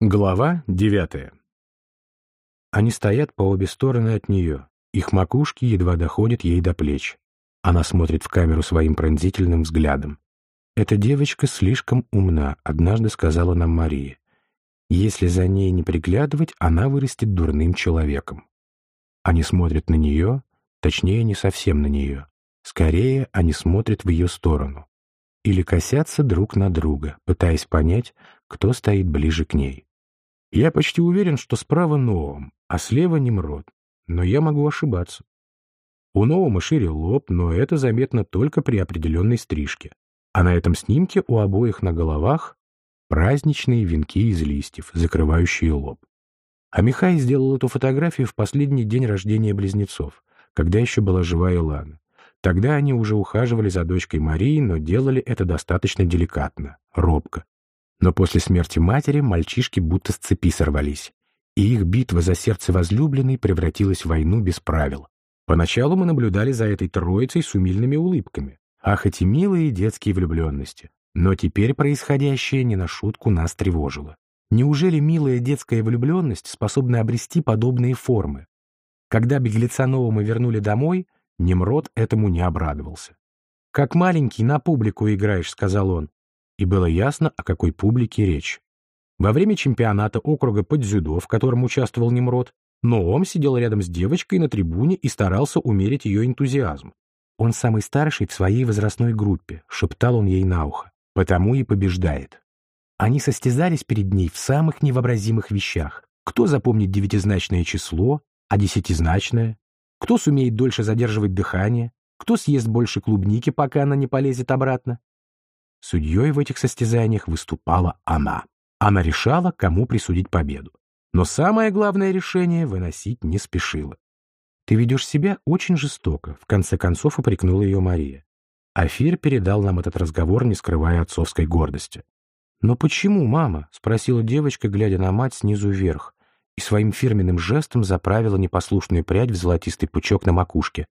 Глава девятая. Они стоят по обе стороны от нее. Их макушки едва доходят ей до плеч. Она смотрит в камеру своим пронзительным взглядом. «Эта девочка слишком умна», — однажды сказала нам Мария. «Если за ней не приглядывать, она вырастет дурным человеком». Они смотрят на нее, точнее, не совсем на нее. Скорее, они смотрят в ее сторону. Или косятся друг на друга, пытаясь понять, кто стоит ближе к ней. Я почти уверен, что справа Ноум, а слева Немрод, но я могу ошибаться. У Ноума шире лоб, но это заметно только при определенной стрижке. А на этом снимке у обоих на головах праздничные венки из листьев, закрывающие лоб. А Михай сделал эту фотографию в последний день рождения близнецов, когда еще была жива Илана. Тогда они уже ухаживали за дочкой Марии, но делали это достаточно деликатно, робко, но после смерти матери мальчишки будто с цепи сорвались, и их битва за сердце возлюбленной превратилась в войну без правил. Поначалу мы наблюдали за этой троицей с умильными улыбками. Ах, эти милые детские влюбленности. Но теперь происходящее не на шутку нас тревожило. Неужели милая детская влюбленность способна обрести подобные формы? Когда беглеца Нового вернули домой, Немрод этому не обрадовался. «Как маленький на публику играешь», — сказал он и было ясно, о какой публике речь. Во время чемпионата округа по дзюдо, в котором участвовал Немрод, Ноом сидел рядом с девочкой на трибуне и старался умерить ее энтузиазм. «Он самый старший в своей возрастной группе», — шептал он ей на ухо, — «потому и побеждает». Они состязались перед ней в самых невообразимых вещах. Кто запомнит девятизначное число, а десятизначное? Кто сумеет дольше задерживать дыхание? Кто съест больше клубники, пока она не полезет обратно? Судьей в этих состязаниях выступала она. Она решала, кому присудить победу. Но самое главное решение выносить не спешила. «Ты ведешь себя очень жестоко», — в конце концов упрекнула ее Мария. Афир передал нам этот разговор, не скрывая отцовской гордости. «Но почему, мама?» — спросила девочка, глядя на мать снизу вверх, и своим фирменным жестом заправила непослушную прядь в золотистый пучок на макушке.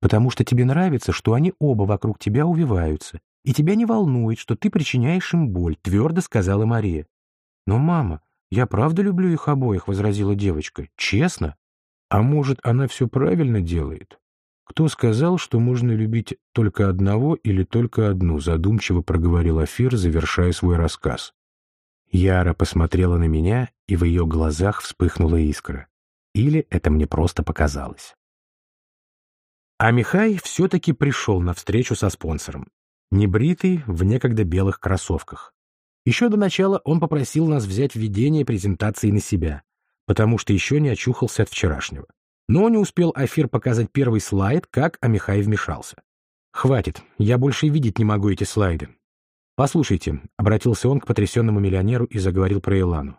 «Потому что тебе нравится, что они оба вокруг тебя увиваются, и тебя не волнует, что ты причиняешь им боль», — твердо сказала Мария. «Но, мама, я правда люблю их обоих», — возразила девочка. «Честно? А может, она все правильно делает?» «Кто сказал, что можно любить только одного или только одну?» — задумчиво проговорил Афир, завершая свой рассказ. Яра посмотрела на меня, и в ее глазах вспыхнула искра. Или это мне просто показалось. А Михай все-таки пришел на встречу со спонсором небритый, в некогда белых кроссовках. Еще до начала он попросил нас взять введение презентации на себя, потому что еще не очухался от вчерашнего. Но не успел Афир показать первый слайд, как Амихай вмешался. «Хватит, я больше видеть не могу эти слайды. Послушайте», — обратился он к потрясенному миллионеру и заговорил про Илану.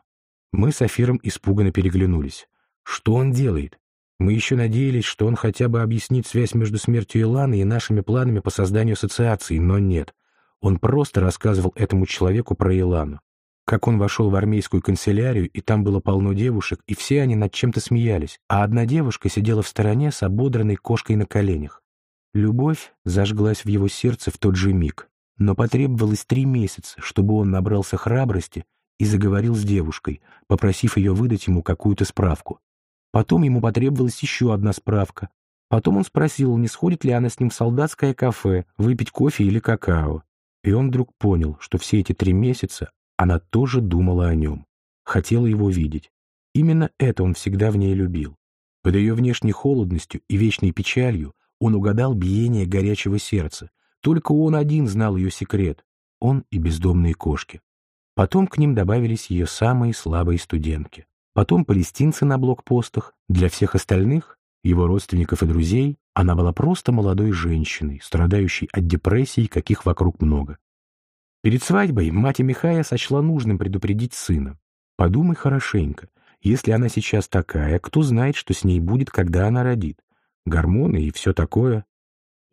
Мы с Афиром испуганно переглянулись. «Что он делает? Мы еще надеялись, что он хотя бы объяснит связь между смертью Иланы и нашими планами по созданию ассоциации, но нет. Он просто рассказывал этому человеку про Илану. Как он вошел в армейскую канцелярию, и там было полно девушек, и все они над чем-то смеялись, а одна девушка сидела в стороне с ободранной кошкой на коленях. Любовь зажглась в его сердце в тот же миг, но потребовалось три месяца, чтобы он набрался храбрости и заговорил с девушкой, попросив ее выдать ему какую-то справку. Потом ему потребовалась еще одна справка. Потом он спросил, не сходит ли она с ним в солдатское кафе, выпить кофе или какао. И он вдруг понял, что все эти три месяца она тоже думала о нем, хотела его видеть. Именно это он всегда в ней любил. Под ее внешней холодностью и вечной печалью он угадал биение горячего сердца. Только он один знал ее секрет. Он и бездомные кошки. Потом к ним добавились ее самые слабые студентки потом палестинцы на блокпостах. Для всех остальных, его родственников и друзей, она была просто молодой женщиной, страдающей от депрессии, каких вокруг много. Перед свадьбой мать Михая сочла нужным предупредить сына. «Подумай хорошенько. Если она сейчас такая, кто знает, что с ней будет, когда она родит? Гормоны и все такое».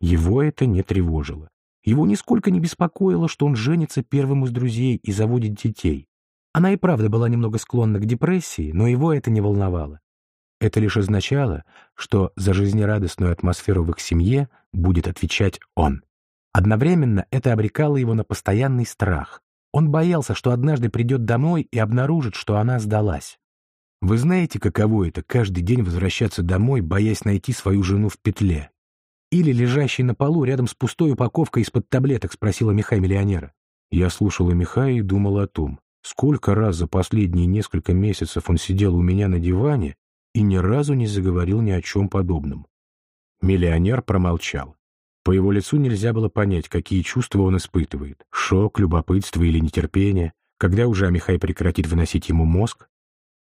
Его это не тревожило. Его нисколько не беспокоило, что он женится первым из друзей и заводит детей. Она и правда была немного склонна к депрессии, но его это не волновало. Это лишь означало, что за жизнерадостную атмосферу в их семье будет отвечать он. Одновременно это обрекало его на постоянный страх. Он боялся, что однажды придет домой и обнаружит, что она сдалась. Вы знаете, каково это — каждый день возвращаться домой, боясь найти свою жену в петле? Или лежащий на полу рядом с пустой упаковкой из-под таблеток, спросила Михай миллионера. Я слушала Михая и думала о том, сколько раз за последние несколько месяцев он сидел у меня на диване и ни разу не заговорил ни о чем подобном. Миллионер промолчал. По его лицу нельзя было понять, какие чувства он испытывает. Шок, любопытство или нетерпение, когда уже Амихай прекратит выносить ему мозг.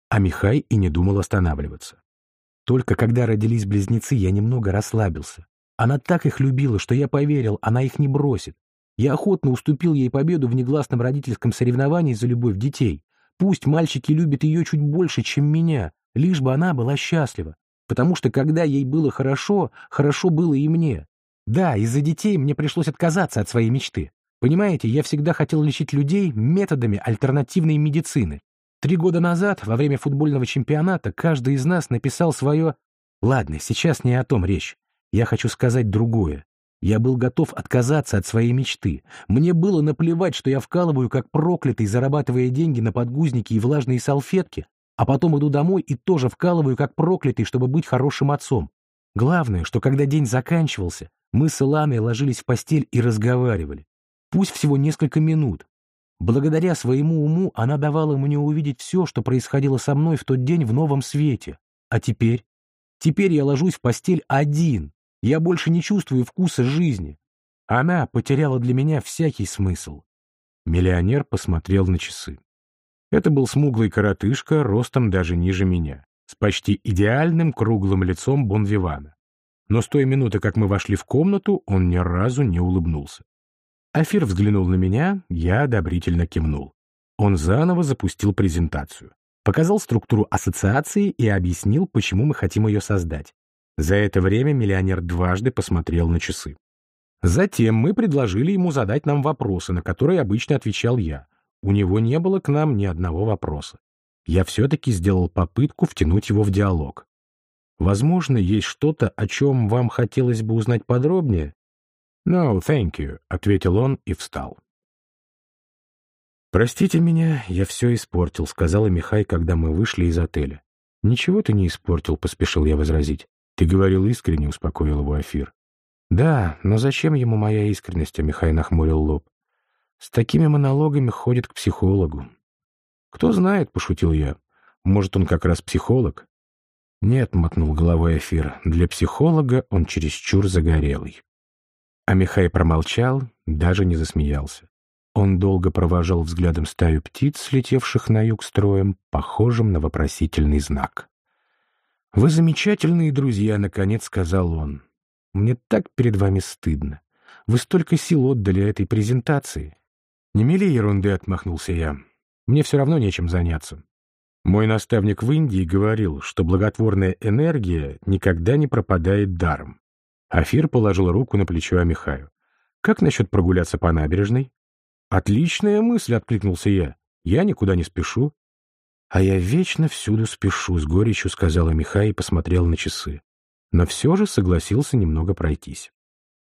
А Михай и не думал останавливаться. Только когда родились близнецы, я немного расслабился. Она так их любила, что я поверил, она их не бросит. Я охотно уступил ей победу в негласном родительском соревновании за любовь детей. Пусть мальчики любят ее чуть больше, чем меня, лишь бы она была счастлива. Потому что когда ей было хорошо, хорошо было и мне. Да, из-за детей мне пришлось отказаться от своей мечты. Понимаете, я всегда хотел лечить людей методами альтернативной медицины. Три года назад, во время футбольного чемпионата, каждый из нас написал свое... Ладно, сейчас не о том речь. Я хочу сказать другое. Я был готов отказаться от своей мечты. Мне было наплевать, что я вкалываю как проклятый, зарабатывая деньги на подгузники и влажные салфетки, а потом иду домой и тоже вкалываю как проклятый, чтобы быть хорошим отцом. Главное, что когда день заканчивался, мы с Иланой ложились в постель и разговаривали. Пусть всего несколько минут. Благодаря своему уму она давала мне увидеть все, что происходило со мной в тот день в новом свете. А теперь? Теперь я ложусь в постель один. Я больше не чувствую вкуса жизни. Она потеряла для меня всякий смысл. Миллионер посмотрел на часы. Это был смуглый коротышка, ростом даже ниже меня, с почти идеальным круглым лицом Бонвивана но с той минуты, как мы вошли в комнату, он ни разу не улыбнулся. Афир взглянул на меня, я одобрительно кивнул. Он заново запустил презентацию, показал структуру ассоциации и объяснил, почему мы хотим ее создать. За это время миллионер дважды посмотрел на часы. Затем мы предложили ему задать нам вопросы, на которые обычно отвечал я. У него не было к нам ни одного вопроса. Я все-таки сделал попытку втянуть его в диалог. Возможно, есть что-то, о чем вам хотелось бы узнать подробнее? «No, thank you», — ответил он и встал. «Простите меня, я все испортил», — сказала Михай, когда мы вышли из отеля. «Ничего ты не испортил», — поспешил я возразить. «Ты говорил искренне», — успокоил его Афир. «Да, но зачем ему моя искренность?» — Михай нахмурил лоб. «С такими монологами ходит к психологу». «Кто знает», — пошутил я. «Может, он как раз психолог?» «Нет», — мотнул головой Эфир, — «для психолога он чересчур загорелый». А Михай промолчал, даже не засмеялся. Он долго провожал взглядом стаю птиц, слетевших на юг строем, похожим на вопросительный знак. «Вы замечательные друзья», — наконец сказал он. «Мне так перед вами стыдно. Вы столько сил отдали этой презентации». «Не мели ерунды», — отмахнулся я. «Мне все равно нечем заняться. Мой наставник в Индии говорил, что благотворная энергия никогда не пропадает даром. Афир положил руку на плечо Амихаю. «Как насчет прогуляться по набережной?» «Отличная мысль», — откликнулся я. «Я никуда не спешу». «А я вечно всюду спешу», — с горечью сказала Михай и посмотрел на часы. Но все же согласился немного пройтись.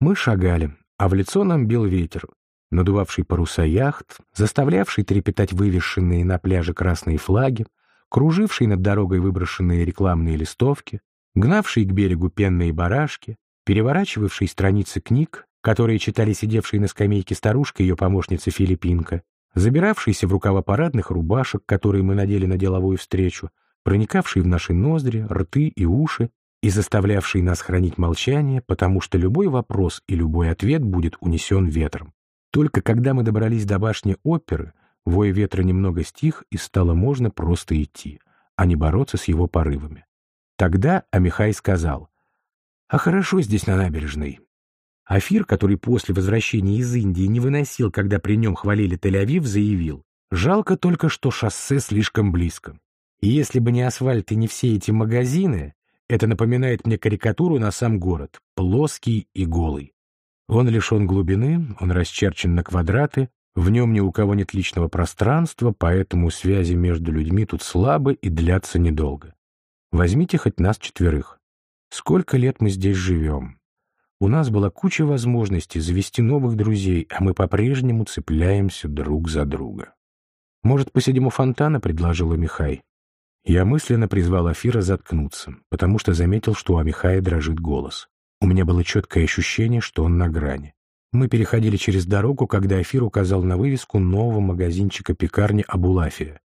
Мы шагали, а в лицо нам бил ветер, надувавший паруса яхт, заставлявший трепетать вывешенные на пляже красные флаги, круживший над дорогой выброшенные рекламные листовки, гнавший к берегу пенные барашки, переворачивавший страницы книг, которые читали сидевшие на скамейке старушка и ее помощница Филиппинка, забиравшийся в рукава парадных рубашек, которые мы надели на деловую встречу, проникавший в наши ноздри, рты и уши и заставлявший нас хранить молчание, потому что любой вопрос и любой ответ будет унесен ветром. Только когда мы добрались до башни оперы, Вой ветра немного стих, и стало можно просто идти, а не бороться с его порывами. Тогда Амихай сказал, «А хорошо здесь на набережной». Афир, который после возвращения из Индии не выносил, когда при нем хвалили Тель-Авив, заявил, «Жалко только, что шоссе слишком близко. И если бы не асфальт и не все эти магазины, это напоминает мне карикатуру на сам город, плоский и голый. Он лишен глубины, он расчерчен на квадраты, в нем ни у кого нет личного пространства, поэтому связи между людьми тут слабы и длятся недолго. Возьмите хоть нас четверых. Сколько лет мы здесь живем? У нас была куча возможностей завести новых друзей, а мы по-прежнему цепляемся друг за друга. «Может, посидим у фонтана?» — предложила Михай. Я мысленно призвал Афира заткнуться, потому что заметил, что у Амихая дрожит голос. У меня было четкое ощущение, что он на грани. Мы переходили через дорогу, когда Афир указал на вывеску нового магазинчика пекарни Абулафия.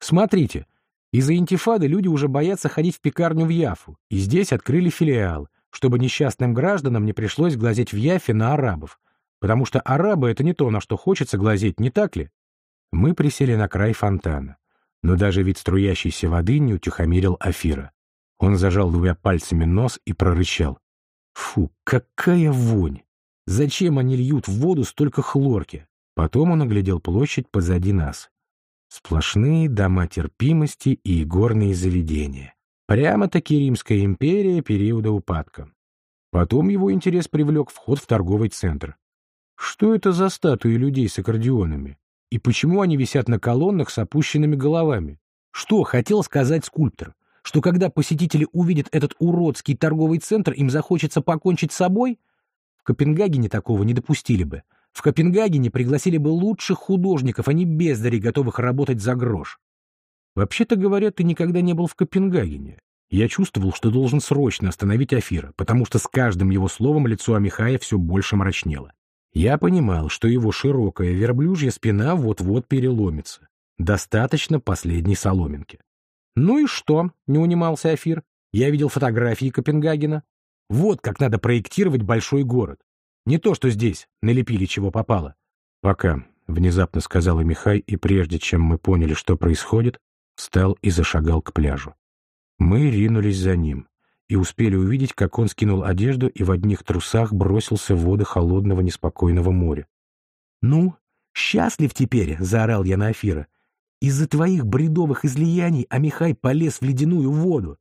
«Смотрите, из-за интифады люди уже боятся ходить в пекарню в Яфу, и здесь открыли филиал, чтобы несчастным гражданам не пришлось глазеть в Яфе на арабов, потому что арабы — это не то, на что хочется глазеть, не так ли? Мы присели на край фонтана, но даже вид струящейся воды не утихомирил Афира. Он зажал двумя пальцами нос и прорычал. «Фу, какая вонь! Зачем они льют в воду столько хлорки?» Потом он оглядел площадь позади нас. Сплошные дома терпимости и горные заведения. Прямо-таки Римская империя периода упадка. Потом его интерес привлек вход в торговый центр. Что это за статуи людей с аккордеонами? И почему они висят на колоннах с опущенными головами? Что хотел сказать скульптор? Что когда посетители увидят этот уродский торговый центр, им захочется покончить с собой? В Копенгагене такого не допустили бы. В Копенгагене пригласили бы лучших художников, а не бездарей, готовых работать за грош. Вообще-то говоря, ты никогда не был в Копенгагене. Я чувствовал, что должен срочно остановить Афира, потому что с каждым его словом лицо Амихая все больше мрачнело. Я понимал, что его широкая верблюжья спина вот-вот переломится. Достаточно последней соломинки. «Ну и что?» — не унимался Афир. «Я видел фотографии Копенгагена. Вот как надо проектировать большой город. Не то, что здесь налепили чего попало». «Пока», — внезапно сказала Михай, и прежде чем мы поняли, что происходит, встал и зашагал к пляжу. Мы ринулись за ним и успели увидеть, как он скинул одежду и в одних трусах бросился в воды холодного неспокойного моря. «Ну, счастлив теперь!» — заорал я на Афира. «Из-за твоих бредовых излияний Амихай полез в ледяную воду!»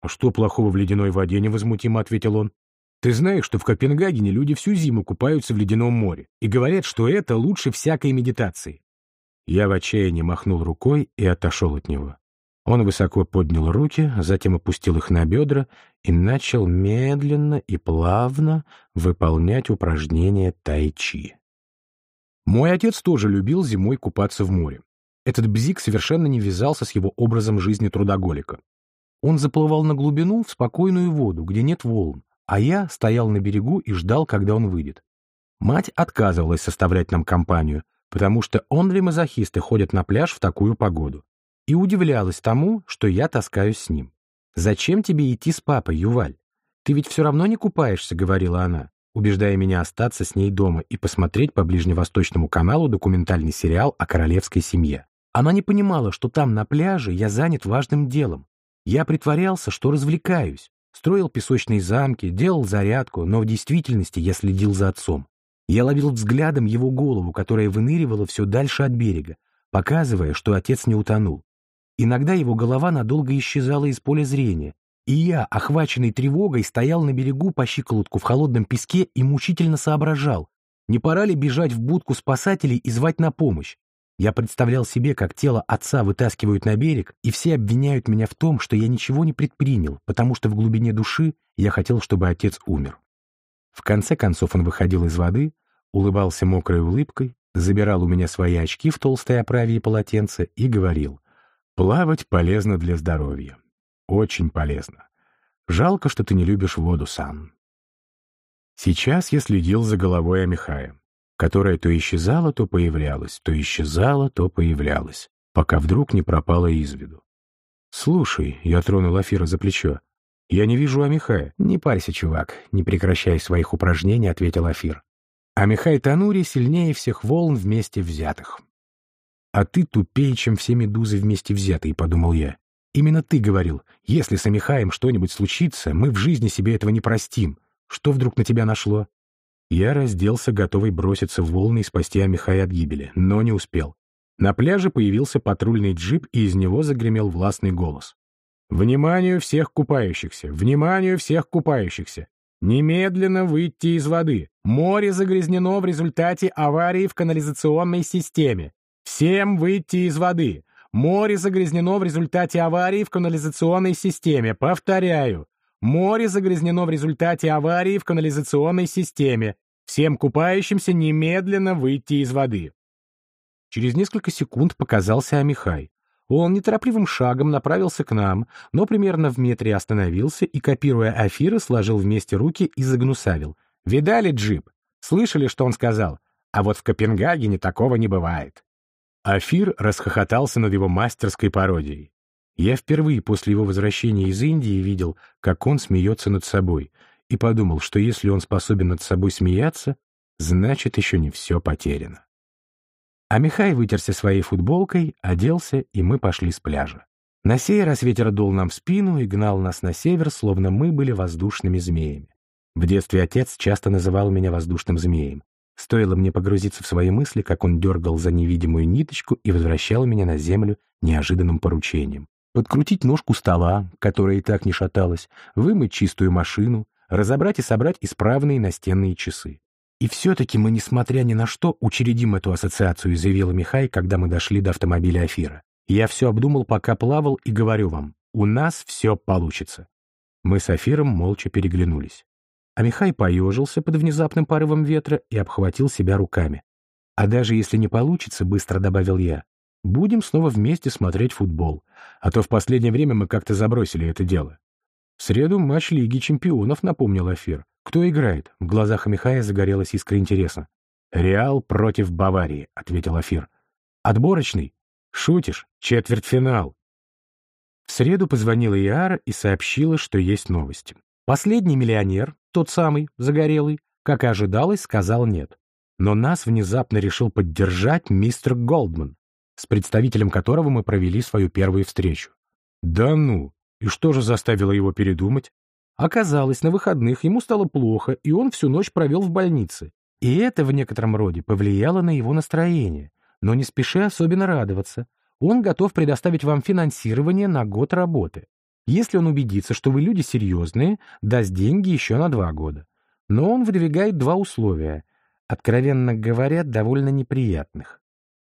«А что плохого в ледяной воде?» — невозмутимо ответил он. «Ты знаешь, что в Копенгагене люди всю зиму купаются в ледяном море и говорят, что это лучше всякой медитации. Я в отчаянии махнул рукой и отошел от него. Он высоко поднял руки, затем опустил их на бедра и начал медленно и плавно выполнять упражнения тайчи. Мой отец тоже любил зимой купаться в море. Этот бзик совершенно не вязался с его образом жизни трудоголика. Он заплывал на глубину в спокойную воду, где нет волн, а я стоял на берегу и ждал, когда он выйдет. Мать отказывалась составлять нам компанию, потому что онли-мазохисты ходят на пляж в такую погоду. И удивлялась тому, что я таскаюсь с ним. «Зачем тебе идти с папой, Юваль? Ты ведь все равно не купаешься», — говорила она, убеждая меня остаться с ней дома и посмотреть по Ближневосточному каналу документальный сериал о королевской семье. Она не понимала, что там, на пляже, я занят важным делом. Я притворялся, что развлекаюсь, строил песочные замки, делал зарядку, но в действительности я следил за отцом. Я ловил взглядом его голову, которая выныривала все дальше от берега, показывая, что отец не утонул. Иногда его голова надолго исчезала из поля зрения, и я, охваченный тревогой, стоял на берегу по щиколотку в холодном песке и мучительно соображал, не пора ли бежать в будку спасателей и звать на помощь. Я представлял себе, как тело отца вытаскивают на берег, и все обвиняют меня в том, что я ничего не предпринял, потому что в глубине души я хотел, чтобы отец умер. В конце концов он выходил из воды, улыбался мокрой улыбкой, забирал у меня свои очки в толстой оправе и полотенце и говорил, «Плавать полезно для здоровья. Очень полезно. Жалко, что ты не любишь воду, Сан». Сейчас я следил за головой Амихая, которая то исчезала, то появлялась, то исчезала, то появлялась, пока вдруг не пропала из виду. «Слушай», — я тронул Афира за плечо, «Я не вижу Амихая». «Не парься, чувак», — не прекращая своих упражнений, ответил Афир. «Амихай Танури сильнее всех волн вместе взятых». «А ты тупее, чем все медузы вместе взятые», — подумал я. «Именно ты говорил, если с Амихаем что-нибудь случится, мы в жизни себе этого не простим. Что вдруг на тебя нашло?» Я разделся, готовый броситься в волны и спасти Амихая от гибели, но не успел. На пляже появился патрульный джип, и из него загремел властный голос. Вниманию всех купающихся! Вниманию всех купающихся! Немедленно выйти из воды! Море загрязнено в результате аварии в канализационной системе. Всем выйти из воды! Море загрязнено в результате аварии в канализационной системе. Повторяю. Море загрязнено в результате аварии в канализационной системе. Всем купающимся немедленно выйти из воды. Через несколько секунд показался Амихай. Он неторопливым шагом направился к нам, но примерно в метре остановился и, копируя Афира, сложил вместе руки и загнусавил. «Видали джип? Слышали, что он сказал? А вот в Копенгагене такого не бывает». Афир расхохотался над его мастерской пародией. Я впервые после его возвращения из Индии видел, как он смеется над собой, и подумал, что если он способен над собой смеяться, значит, еще не все потеряно. А Михай вытерся своей футболкой, оделся, и мы пошли с пляжа. На сей раз ветер дул нам в спину и гнал нас на север, словно мы были воздушными змеями. В детстве отец часто называл меня воздушным змеем. Стоило мне погрузиться в свои мысли, как он дергал за невидимую ниточку и возвращал меня на землю неожиданным поручением подкрутить ножку стола, которая и так не шаталась, вымыть чистую машину, разобрать и собрать исправные настенные часы. И все-таки мы, несмотря ни на что, учредим эту ассоциацию, заявила Михай, когда мы дошли до автомобиля Афира. Я все обдумал, пока плавал, и говорю вам, у нас все получится. Мы с Афиром молча переглянулись. А Михай поежился под внезапным порывом ветра и обхватил себя руками. А даже если не получится, быстро добавил я, Будем снова вместе смотреть футбол, а то в последнее время мы как-то забросили это дело. В среду матч Лиги чемпионов, напомнил Афир. Кто играет? В глазах Михая загорелась искра интереса. «Реал против Баварии», — ответил Афир. «Отборочный? Шутишь? Четвертьфинал». В среду позвонила Иара и сообщила, что есть новости. Последний миллионер, тот самый, загорелый, как и ожидалось, сказал нет. Но нас внезапно решил поддержать мистер Голдман с представителем которого мы провели свою первую встречу. Да ну, и что же заставило его передумать? Оказалось, на выходных ему стало плохо, и он всю ночь провел в больнице. И это в некотором роде повлияло на его настроение. Но не спеши особенно радоваться. Он готов предоставить вам финансирование на год работы. Если он убедится, что вы люди серьезные, даст деньги еще на два года. Но он выдвигает два условия, откровенно говоря, довольно неприятных.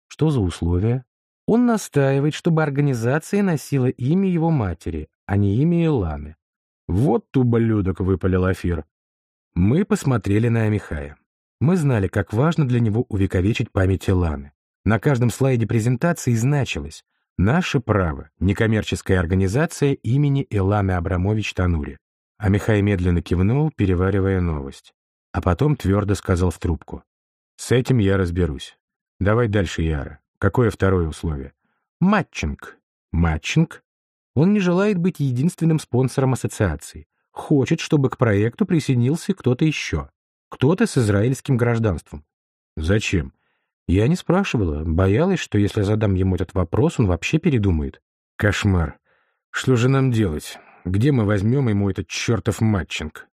Что за условия? Он настаивает, чтобы организация носила имя его матери, а не имя Иланы. Вот ублюдок, выпалил Афир. Мы посмотрели на Амихая. Мы знали, как важно для него увековечить память Иланы. На каждом слайде презентации значилось «Наше право, некоммерческая организация имени Иланы Абрамович Танури». А Михай медленно кивнул, переваривая новость. А потом твердо сказал в трубку. «С этим я разберусь. Давай дальше, Яра. Какое второе условие? Матчинг. Матчинг? Он не желает быть единственным спонсором ассоциации. Хочет, чтобы к проекту присоединился кто-то еще. Кто-то с израильским гражданством. Зачем? Я не спрашивала. Боялась, что если задам ему этот вопрос, он вообще передумает. Кошмар. Что же нам делать? Где мы возьмем ему этот чертов матчинг?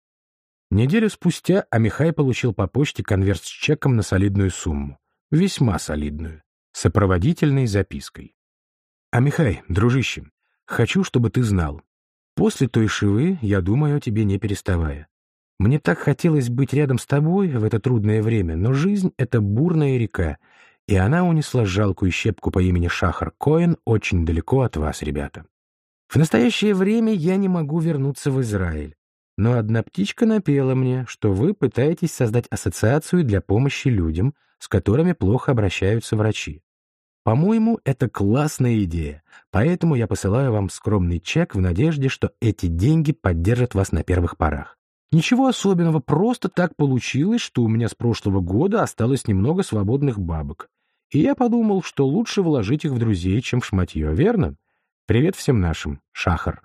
Неделю спустя Амихай получил по почте конверт с чеком на солидную сумму весьма солидную, сопроводительной запиской. «А, Михай, дружище, хочу, чтобы ты знал. После той шивы я думаю о тебе не переставая. Мне так хотелось быть рядом с тобой в это трудное время, но жизнь — это бурная река, и она унесла жалкую щепку по имени Шахар Коэн очень далеко от вас, ребята. В настоящее время я не могу вернуться в Израиль, но одна птичка напела мне, что вы пытаетесь создать ассоциацию для помощи людям — с которыми плохо обращаются врачи. По-моему, это классная идея, поэтому я посылаю вам скромный чек в надежде, что эти деньги поддержат вас на первых порах. Ничего особенного, просто так получилось, что у меня с прошлого года осталось немного свободных бабок. И я подумал, что лучше вложить их в друзей, чем в шматье, верно? Привет всем нашим, Шахар.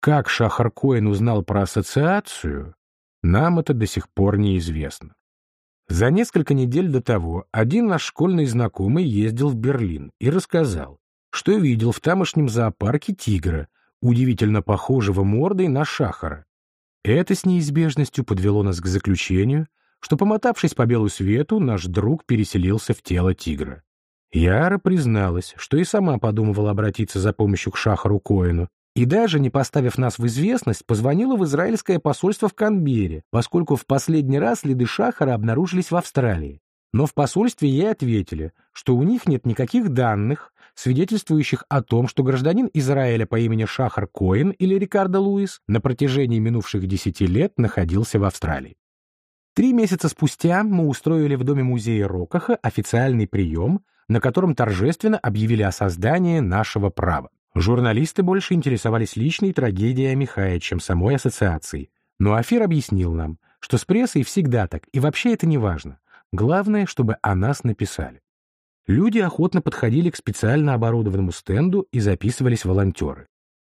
Как Шахар Коин узнал про ассоциацию, нам это до сих пор неизвестно. За несколько недель до того один наш школьный знакомый ездил в Берлин и рассказал, что видел в тамошнем зоопарке тигра, удивительно похожего мордой на шахара. Это с неизбежностью подвело нас к заключению, что, помотавшись по белу свету, наш друг переселился в тело тигра. Яра призналась, что и сама подумывала обратиться за помощью к Шахару Коину, и даже, не поставив нас в известность, позвонила в израильское посольство в Канберре, поскольку в последний раз следы Шахара обнаружились в Австралии. Но в посольстве ей ответили, что у них нет никаких данных, свидетельствующих о том, что гражданин Израиля по имени Шахар Коэн или Рикардо Луис на протяжении минувших десяти лет находился в Австралии. Три месяца спустя мы устроили в Доме музея Рокаха официальный прием, на котором торжественно объявили о создании нашего права. Журналисты больше интересовались личной трагедией Михая, чем самой ассоциацией. Но Афир объяснил нам, что с прессой всегда так, и вообще это не важно. Главное, чтобы о нас написали. Люди охотно подходили к специально оборудованному стенду и записывались волонтеры.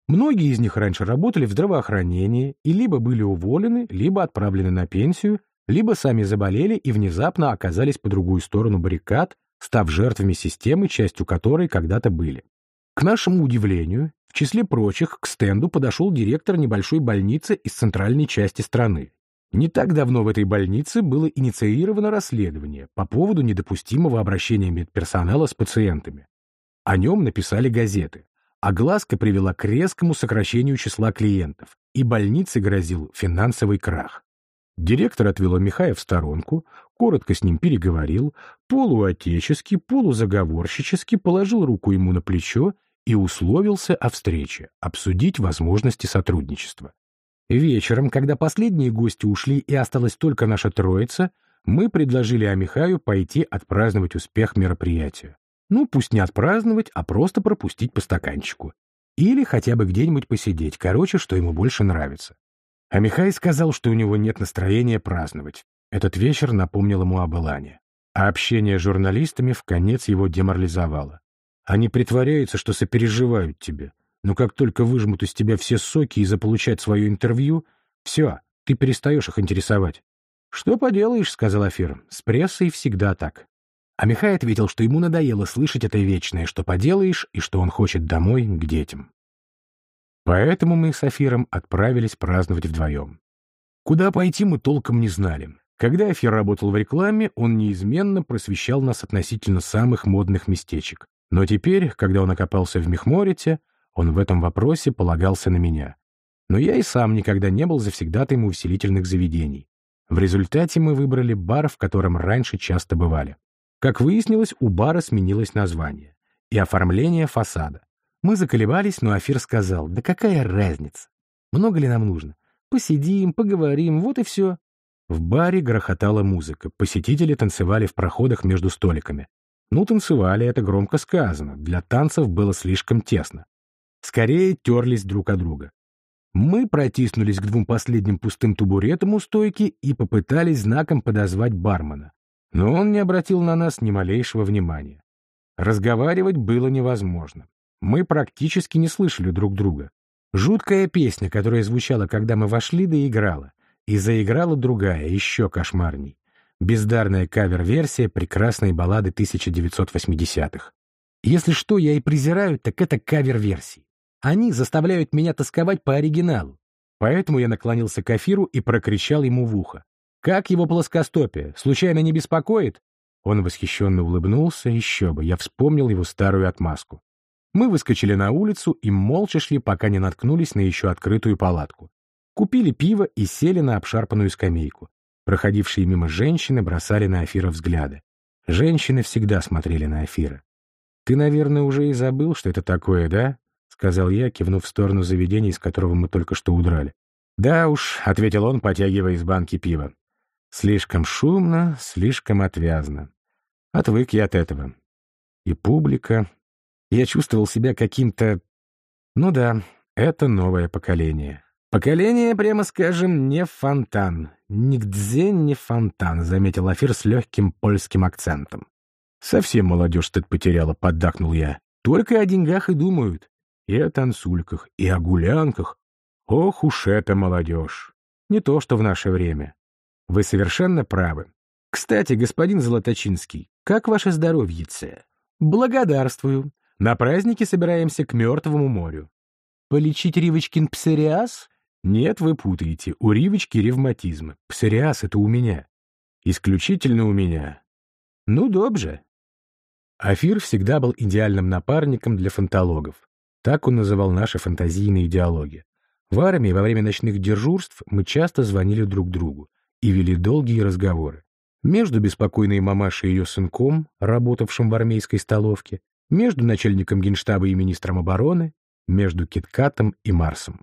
Многие из них раньше работали в здравоохранении и либо были уволены, либо отправлены на пенсию, либо сами заболели и внезапно оказались по другую сторону баррикад, став жертвами системы, частью которой когда-то были. К нашему удивлению, в числе прочих к стенду подошел директор небольшой больницы из центральной части страны. Не так давно в этой больнице было инициировано расследование по поводу недопустимого обращения медперсонала с пациентами. О нем написали газеты. Огласка привела к резкому сокращению числа клиентов, и больнице грозил финансовый крах. Директор отвел Михая в сторонку, коротко с ним переговорил, полуотечески, полузаговорщически положил руку ему на плечо и условился о встрече, обсудить возможности сотрудничества. Вечером, когда последние гости ушли и осталась только наша троица, мы предложили Амихаю пойти отпраздновать успех мероприятия. Ну, пусть не отпраздновать, а просто пропустить по стаканчику. Или хотя бы где-нибудь посидеть, короче, что ему больше нравится. А Михай сказал, что у него нет настроения праздновать. Этот вечер напомнил ему об Илане. А общение с журналистами в конец его деморализовало. Они притворяются, что сопереживают тебе, но как только выжмут из тебя все соки и заполучать свое интервью, все, ты перестаешь их интересовать. «Что поделаешь», — сказал Афир, — «с прессой всегда так». А Михай ответил, что ему надоело слышать это вечное «что поделаешь» и что он хочет домой к детям. Поэтому мы с Афиром отправились праздновать вдвоем. Куда пойти мы толком не знали. Когда Афир работал в рекламе, он неизменно просвещал нас относительно самых модных местечек. Но теперь, когда он окопался в Мехморите, он в этом вопросе полагался на меня. Но я и сам никогда не был завсегдатаем увеселительных заведений. В результате мы выбрали бар, в котором раньше часто бывали. Как выяснилось, у бара сменилось название и оформление фасада. Мы заколебались, но Афир сказал, да какая разница? Много ли нам нужно? Посидим, поговорим, вот и все. В баре грохотала музыка, посетители танцевали в проходах между столиками. Ну, танцевали, это громко сказано, для танцев было слишком тесно скорее терлись друг о друга. Мы протиснулись к двум последним пустым табуретам у стойки и попытались знаком подозвать бармена. Но он не обратил на нас ни малейшего внимания. Разговаривать было невозможно. Мы практически не слышали друг друга. Жуткая песня, которая звучала, когда мы вошли, доиграла. И заиграла другая, еще кошмарней. Бездарная кавер-версия прекрасной баллады 1980-х. Если что я и презираю, так это кавер-версии. Они заставляют меня тосковать по оригиналу. Поэтому я наклонился к Афиру и прокричал ему в ухо. «Как его плоскостопие? Случайно не беспокоит?» Он восхищенно улыбнулся, еще бы, я вспомнил его старую отмазку. Мы выскочили на улицу и молча шли, пока не наткнулись на еще открытую палатку. Купили пиво и сели на обшарпанную скамейку. Проходившие мимо женщины бросали на Афира взгляды. Женщины всегда смотрели на Афира. «Ты, наверное, уже и забыл, что это такое, да?» — сказал я, кивнув в сторону заведения, из которого мы только что удрали. «Да уж», — ответил он, потягивая из банки пива. «Слишком шумно, слишком отвязно. Отвык я от этого. И публика. Я чувствовал себя каким-то... Ну да, это новое поколение. Поколение, прямо скажем, не фонтан. Нигде не фонтан», — заметил Афир с легким польским акцентом. «Совсем молодежь стыд потеряла», — поддакнул я. «Только о деньгах и думают и о танцульках, и о гулянках. Ох уж эта молодежь! Не то, что в наше время. Вы совершенно правы. Кстати, господин Золоточинский, как ваше здоровьице? Благодарствую. На празднике собираемся к Мертвому морю. Полечить Ривочкин псориаз? Нет, вы путаете. У Ривочки ревматизм. Псориаз — это у меня. Исключительно у меня. Ну, добже. Афир всегда был идеальным напарником для фантологов. Так он называл наши фантазийные диалоги. В армии во время ночных дежурств мы часто звонили друг другу и вели долгие разговоры. Между беспокойной мамашей и ее сынком, работавшим в армейской столовке, между начальником генштаба и министром обороны, между Киткатом и Марсом.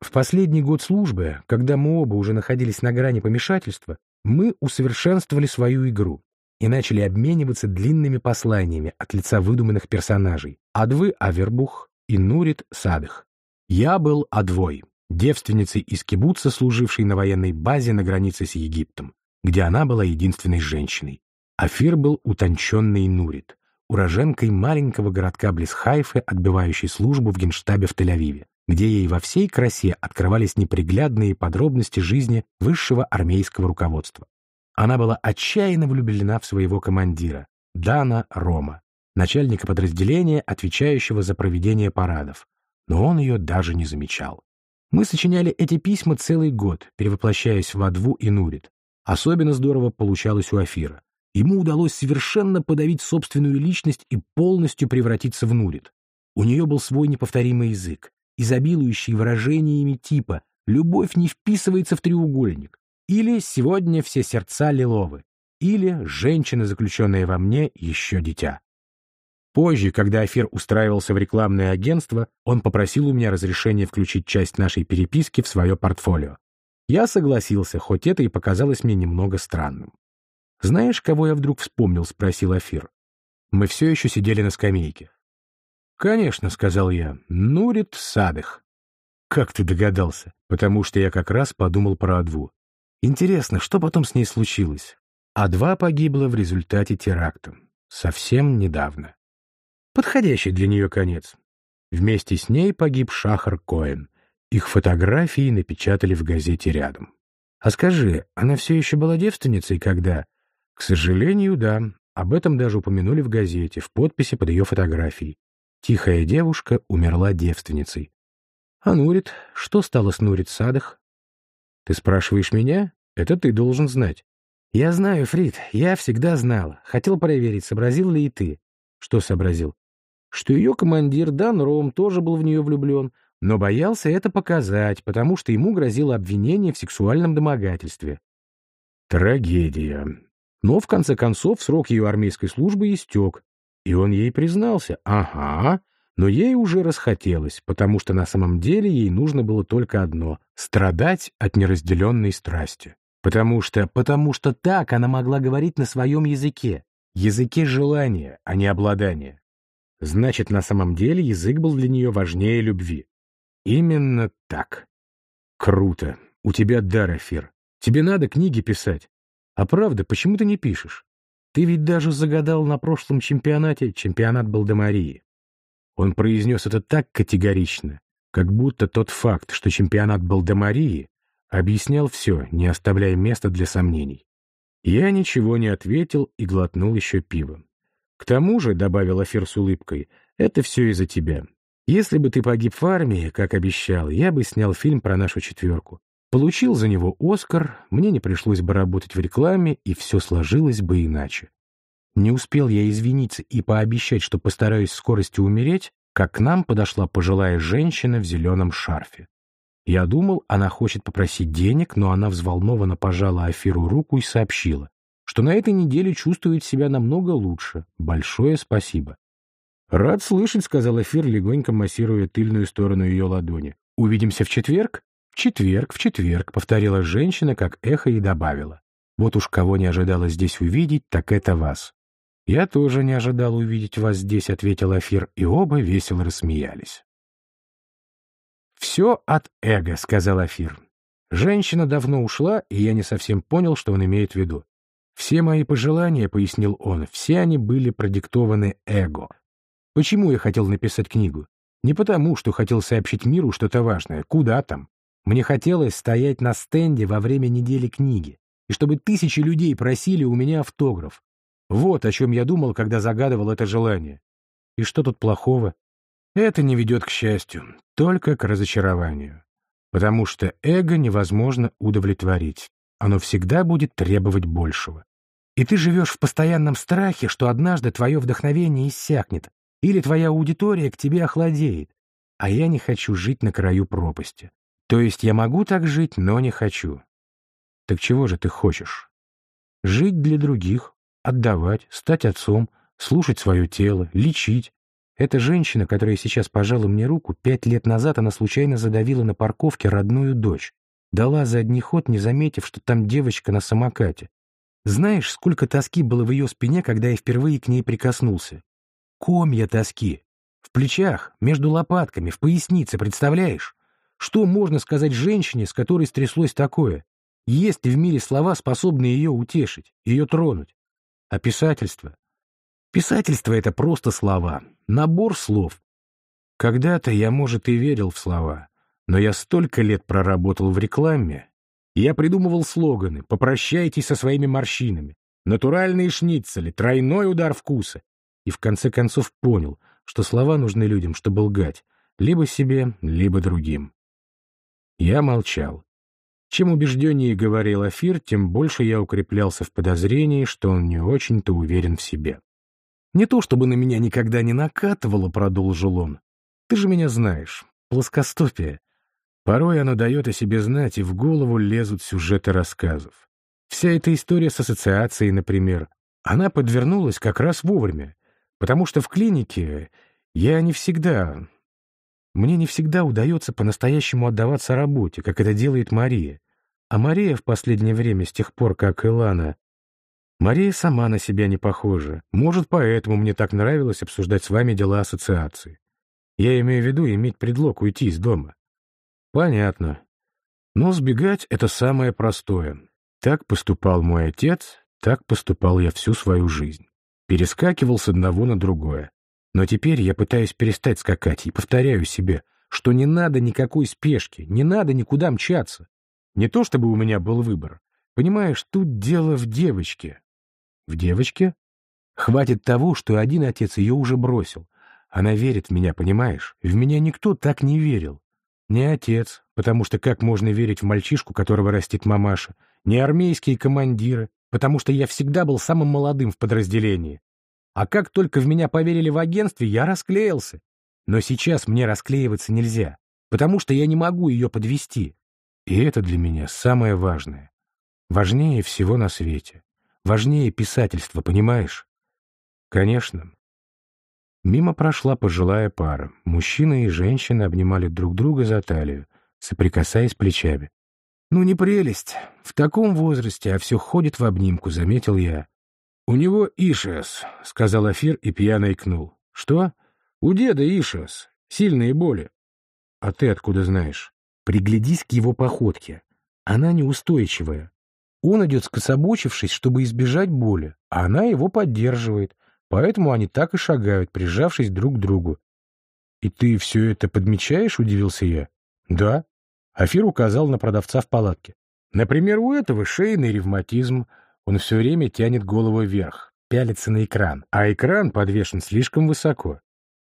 В последний год службы, когда мы оба уже находились на грани помешательства, мы усовершенствовали свою игру и начали обмениваться длинными посланиями от лица выдуманных персонажей Адвы Авербух и Нурит Садых. Я был Адвой, девственницей из кибуца, служившей на военной базе на границе с Египтом, где она была единственной женщиной. Афир был утонченный Нурит, уроженкой маленького городка близ Хайфы, отбывающей службу в генштабе в Тель-Авиве, где ей во всей красе открывались неприглядные подробности жизни высшего армейского руководства. Она была отчаянно влюблена в своего командира, Дана Рома, начальника подразделения, отвечающего за проведение парадов, но он ее даже не замечал. Мы сочиняли эти письма целый год, перевоплощаясь в Адву и Нурит. Особенно здорово получалось у Афира. Ему удалось совершенно подавить собственную личность и полностью превратиться в Нурит. У нее был свой неповторимый язык, изобилующий выражениями типа «любовь не вписывается в треугольник» или «сегодня все сердца лиловы» или «женщина, заключенная во мне, еще дитя». Позже, когда Афир устраивался в рекламное агентство, он попросил у меня разрешения включить часть нашей переписки в свое портфолио. Я согласился, хоть это и показалось мне немного странным. «Знаешь, кого я вдруг вспомнил?» — спросил Афир. Мы все еще сидели на скамейке. «Конечно», — сказал я, — «Нурит Садых». «Как ты догадался?» «Потому что я как раз подумал про Адву. Интересно, что потом с ней случилось?» Адва погибла в результате теракта. Совсем недавно. Подходящий для нее конец. Вместе с ней погиб Шахар Коэн. Их фотографии напечатали в газете рядом. А скажи, она все еще была девственницей, когда... К сожалению, да. Об этом даже упомянули в газете, в подписи под ее фотографией. Тихая девушка умерла девственницей. А Нурит? Что стало с Нурит Садах? Ты спрашиваешь меня? Это ты должен знать. Я знаю, Фрид, я всегда знал. Хотел проверить, сообразил ли и ты. Что сообразил? Что ее командир Дан Ром тоже был в нее влюблен, но боялся это показать, потому что ему грозило обвинение в сексуальном домогательстве. Трагедия. Но, в конце концов, срок ее армейской службы истек, и он ей признался, ага, но ей уже расхотелось, потому что на самом деле ей нужно было только одно — страдать от неразделенной страсти. Потому что, потому что так она могла говорить на своем языке, языке желания, а не обладания. Значит, на самом деле язык был для нее важнее любви. Именно так. Круто. У тебя дар, Эфир. Тебе надо книги писать. А правда, почему ты не пишешь? Ты ведь даже загадал на прошлом чемпионате чемпионат Балдемарии. Он произнес это так категорично, как будто тот факт, что чемпионат Балдемарии, объяснял все, не оставляя места для сомнений. Я ничего не ответил и глотнул еще пиво. К тому же, — добавил Афир с улыбкой, — это все из-за тебя. Если бы ты погиб в армии, как обещал, я бы снял фильм про нашу четверку. Получил за него Оскар, мне не пришлось бы работать в рекламе, и все сложилось бы иначе. Не успел я извиниться и пообещать, что постараюсь в скорости умереть, как к нам подошла пожилая женщина в зеленом шарфе. Я думал, она хочет попросить денег, но она взволнованно пожала Афиру руку и сообщила, что на этой неделе чувствует себя намного лучше. Большое спасибо. «Рад слышать», — сказал Эфир, легонько массируя тыльную сторону ее ладони. «Увидимся в четверг?» «В четверг, в четверг», — повторила женщина, как эхо, и добавила. «Вот уж кого не ожидала здесь увидеть, так это вас». «Я тоже не ожидал увидеть вас здесь», — ответил Афир, и оба весело рассмеялись. «Все от эго», — сказал Афир. Женщина давно ушла, и я не совсем понял, что он имеет в виду. «Все мои пожелания», — пояснил он, — «все они были продиктованы эго. Почему я хотел написать книгу? Не потому, что хотел сообщить миру что-то важное. Куда там? Мне хотелось стоять на стенде во время недели книги, и чтобы тысячи людей просили у меня автограф. Вот о чем я думал, когда загадывал это желание. И что тут плохого? Это не ведет к счастью, только к разочарованию. Потому что эго невозможно удовлетворить. Оно всегда будет требовать большего. И ты живешь в постоянном страхе, что однажды твое вдохновение иссякнет, или твоя аудитория к тебе охладеет. А я не хочу жить на краю пропасти. То есть я могу так жить, но не хочу. Так чего же ты хочешь? Жить для других, отдавать, стать отцом, слушать свое тело, лечить. Эта женщина, которая сейчас пожала мне руку, пять лет назад она случайно задавила на парковке родную дочь. Дала задний ход, не заметив, что там девочка на самокате. Знаешь, сколько тоски было в ее спине, когда я впервые к ней прикоснулся? Комья тоски. В плечах, между лопатками, в пояснице, представляешь? Что можно сказать женщине, с которой стряслось такое? Есть ли в мире слова, способные ее утешить, ее тронуть? А писательство? Писательство — это просто слова, набор слов. Когда-то я, может, и верил в слова, но я столько лет проработал в рекламе. Я придумывал слоганы «Попрощайтесь со своими морщинами», «Натуральные шницели», «Тройной удар вкуса». И в конце концов понял, что слова нужны людям, чтобы лгать, либо себе, либо другим. Я молчал. Чем убежденнее говорил Афир, тем больше я укреплялся в подозрении, что он не очень-то уверен в себе. «Не то чтобы на меня никогда не накатывало», — продолжил он. «Ты же меня знаешь. Плоскостопие. Порой оно дает о себе знать, и в голову лезут сюжеты рассказов. Вся эта история с ассоциацией, например, она подвернулась как раз вовремя, потому что в клинике я не всегда, мне не всегда удается по-настоящему отдаваться работе, как это делает Мария. А Мария в последнее время, с тех пор, как Илана... Мария сама на себя не похожа. Может, поэтому мне так нравилось обсуждать с вами дела ассоциации. Я имею в виду иметь предлог уйти из дома. Понятно. Но сбегать — это самое простое. Так поступал мой отец, так поступал я всю свою жизнь. Перескакивал с одного на другое. Но теперь я пытаюсь перестать скакать и повторяю себе, что не надо никакой спешки, не надо никуда мчаться. Не то чтобы у меня был выбор. Понимаешь, тут дело в девочке. В девочке? Хватит того, что один отец ее уже бросил. Она верит в меня, понимаешь? В меня никто так не верил. Не отец, потому что как можно верить в мальчишку, которого растит мамаша? Не армейские командиры, потому что я всегда был самым молодым в подразделении. А как только в меня поверили в агентстве, я расклеился. Но сейчас мне расклеиваться нельзя, потому что я не могу ее подвести. И это для меня самое важное. Важнее всего на свете. Важнее писательства, понимаешь? Конечно. Мимо прошла пожилая пара. Мужчина и женщина обнимали друг друга за талию, соприкасаясь плечами. «Ну не прелесть. В таком возрасте, а все ходит в обнимку», — заметил я. «У него ишес», — сказал Афир и пьяно икнул. «Что?» «У деда ишес. Сильные боли». «А ты откуда знаешь?» «Приглядись к его походке. Она неустойчивая. Он идет скособочившись, чтобы избежать боли, а она его поддерживает, поэтому они так и шагают, прижавшись друг к другу». «И ты все это подмечаешь?» — удивился я. «Да». Афир указал на продавца в палатке. «Например, у этого шейный ревматизм, он все время тянет голову вверх, пялится на экран, а экран подвешен слишком высоко.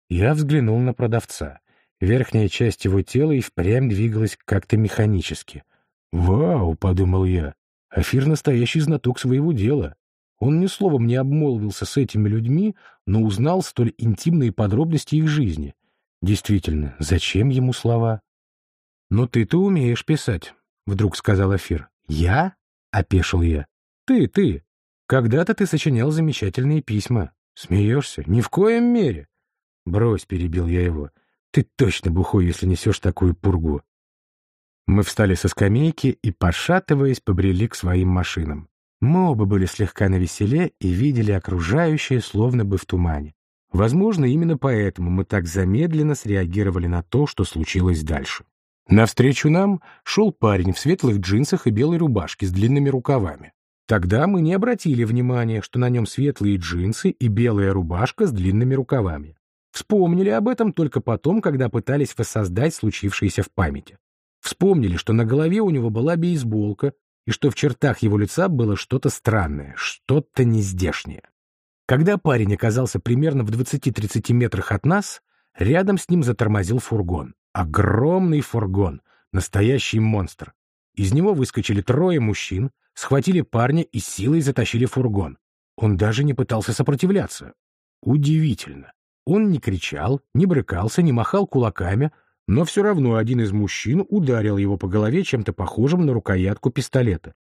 Я взглянул на продавца. Верхняя часть его тела и впрямь двигалась как-то механически. «Вау!» — подумал я. «Афир — настоящий знаток своего дела. Он ни словом не обмолвился с этими людьми, но узнал столь интимные подробности их жизни. Действительно, зачем ему слова?» «Но ты-то умеешь писать», — вдруг сказал Афир. «Я?» — опешил я. Ты, ты. Когда-то ты сочинял замечательные письма. Смеешься? Ни в коем мере. Брось, перебил я его. Ты точно бухой, если несешь такую пургу. Мы встали со скамейки и, пошатываясь, побрели к своим машинам. Мы оба были слегка навеселе и видели окружающее, словно бы в тумане. Возможно, именно поэтому мы так замедленно среагировали на то, что случилось дальше. Навстречу нам шел парень в светлых джинсах и белой рубашке с длинными рукавами. Тогда мы не обратили внимания, что на нем светлые джинсы и белая рубашка с длинными рукавами. Вспомнили об этом только потом, когда пытались воссоздать случившееся в памяти. Вспомнили, что на голове у него была бейсболка, и что в чертах его лица было что-то странное, что-то нездешнее. Когда парень оказался примерно в 20-30 метрах от нас, рядом с ним затормозил фургон. Огромный фургон, настоящий монстр. Из него выскочили трое мужчин, схватили парня и силой затащили фургон. Он даже не пытался сопротивляться. Удивительно. Он не кричал, не брыкался, не махал кулаками, но все равно один из мужчин ударил его по голове чем-то похожим на рукоятку пистолета.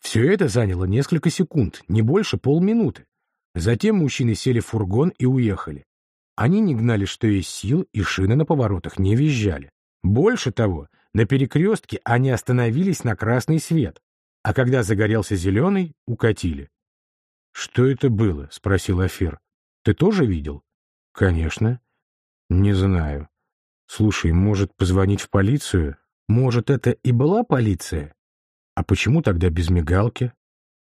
Все это заняло несколько секунд, не больше полминуты. Затем мужчины сели в фургон и уехали. Они не гнали, что есть сил, и шины на поворотах не визжали. Больше того, на перекрестке они остановились на красный свет, а когда загорелся зеленый, укатили. «Что это было?» — спросил Афир. «Ты тоже видел?» «Конечно». «Не знаю. Слушай, может, позвонить в полицию? Может, это и была полиция? А почему тогда без мигалки?»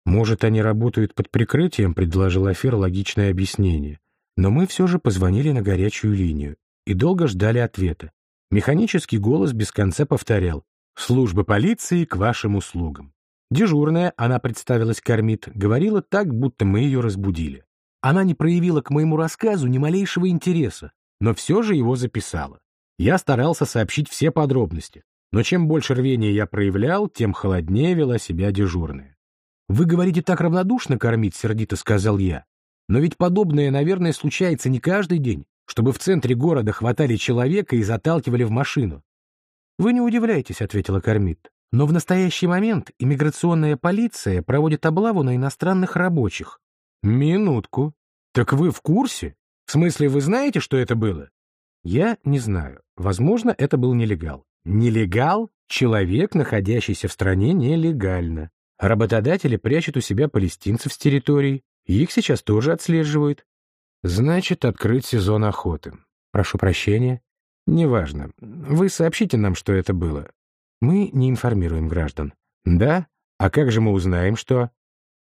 «Может, они работают под прикрытием?» — предложил Афир логичное объяснение. Но мы все же позвонили на горячую линию и долго ждали ответа. Механический голос без конца повторял «Служба полиции к вашим услугам». Дежурная, она представилась кормит, говорила так, будто мы ее разбудили. Она не проявила к моему рассказу ни малейшего интереса, но все же его записала. Я старался сообщить все подробности, но чем больше рвения я проявлял, тем холоднее вела себя дежурная. «Вы говорите так равнодушно кормить», — сердито сказал я. Но ведь подобное, наверное, случается не каждый день, чтобы в центре города хватали человека и заталкивали в машину. «Вы не удивляйтесь», — ответила Кормит. «Но в настоящий момент иммиграционная полиция проводит облаву на иностранных рабочих». «Минутку. Так вы в курсе? В смысле, вы знаете, что это было?» «Я не знаю. Возможно, это был нелегал». «Нелегал — человек, находящийся в стране нелегально. Работодатели прячут у себя палестинцев с территорий, их сейчас тоже отслеживают. Значит, открыть сезон охоты. Прошу прощения. Неважно. Вы сообщите нам, что это было. Мы не информируем граждан. Да? А как же мы узнаем, что...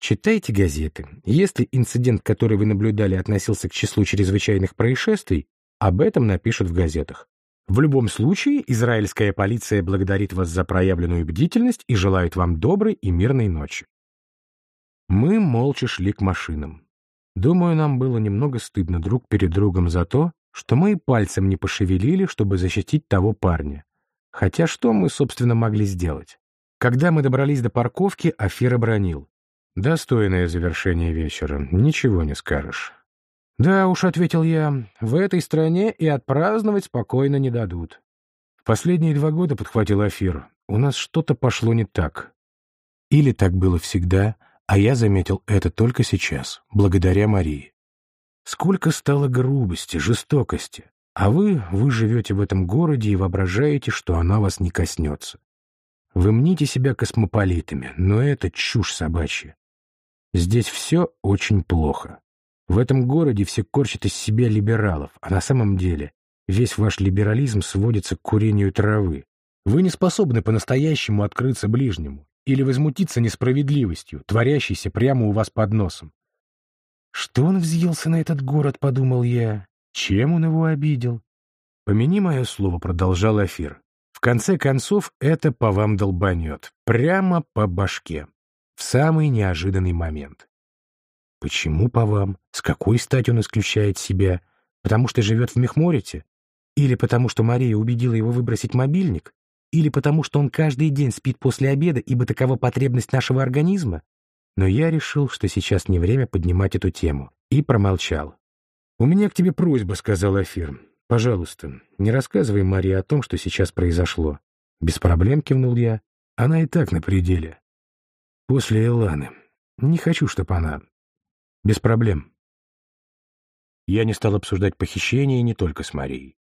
Читайте газеты. Если инцидент, который вы наблюдали, относился к числу чрезвычайных происшествий, об этом напишут в газетах. В любом случае, израильская полиция благодарит вас за проявленную бдительность и желает вам доброй и мирной ночи. Мы молча шли к машинам. Думаю, нам было немного стыдно друг перед другом за то, что мы и пальцем не пошевелили, чтобы защитить того парня. Хотя что мы, собственно, могли сделать? Когда мы добрались до парковки, Афир обронил. «Достойное завершение вечера, ничего не скажешь». «Да уж», — ответил я, — «в этой стране и отпраздновать спокойно не дадут». В последние два года, — подхватил Афир, — у нас что-то пошло не так. Или так было всегда, а я заметил это только сейчас, благодаря Марии. Сколько стало грубости, жестокости, а вы, вы живете в этом городе и воображаете, что она вас не коснется. Вы мните себя космополитами, но это чушь собачья. Здесь все очень плохо. В этом городе все корчат из себя либералов, а на самом деле весь ваш либерализм сводится к курению травы. Вы не способны по-настоящему открыться ближнему, или возмутиться несправедливостью, творящейся прямо у вас под носом. Что он взъелся на этот город, подумал я. Чем он его обидел? Помяни мое слово, продолжал Афир. В конце концов, это по вам долбанет. Прямо по башке. В самый неожиданный момент. Почему по вам? С какой стати он исключает себя? Потому что живет в Мехморите? Или потому что Мария убедила его выбросить мобильник? или потому что он каждый день спит после обеда, ибо такова потребность нашего организма? Но я решил, что сейчас не время поднимать эту тему, и промолчал. «У меня к тебе просьба», — сказал Афир. «Пожалуйста, не рассказывай Марии о том, что сейчас произошло». «Без проблем», — кивнул я. «Она и так на пределе». «После Эланы. Не хочу, чтобы она...» «Без проблем». Я не стал обсуждать похищение не только с Марией.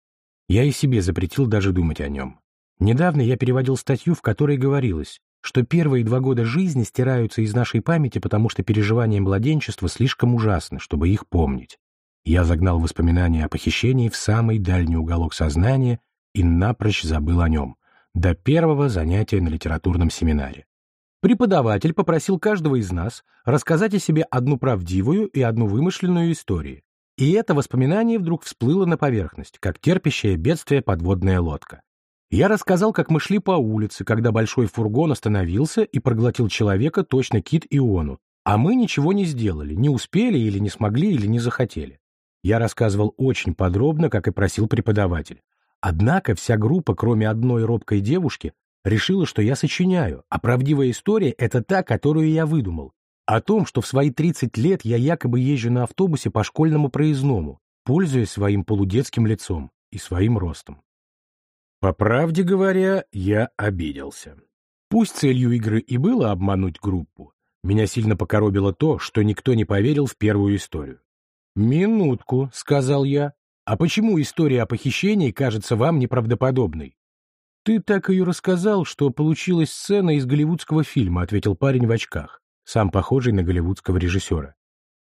Я и себе запретил даже думать о нем. Недавно я переводил статью, в которой говорилось, что первые два года жизни стираются из нашей памяти, потому что переживания младенчества слишком ужасны, чтобы их помнить. Я загнал воспоминания о похищении в самый дальний уголок сознания и напрочь забыл о нем, до первого занятия на литературном семинаре. Преподаватель попросил каждого из нас рассказать о себе одну правдивую и одну вымышленную историю. И это воспоминание вдруг всплыло на поверхность, как терпящее бедствие подводная лодка. Я рассказал, как мы шли по улице, когда большой фургон остановился и проглотил человека, точно кит Иону, а мы ничего не сделали, не успели или не смогли или не захотели. Я рассказывал очень подробно, как и просил преподаватель. Однако вся группа, кроме одной робкой девушки, решила, что я сочиняю, а правдивая история — это та, которую я выдумал. О том, что в свои 30 лет я якобы езжу на автобусе по школьному проездному, пользуясь своим полудетским лицом и своим ростом. По правде говоря, я обиделся. Пусть целью игры и было обмануть группу, меня сильно покоробило то, что никто не поверил в первую историю. «Минутку», — сказал я. «А почему история о похищении кажется вам неправдоподобной?» «Ты так ее рассказал, что получилась сцена из голливудского фильма», — ответил парень в очках, сам похожий на голливудского режиссера.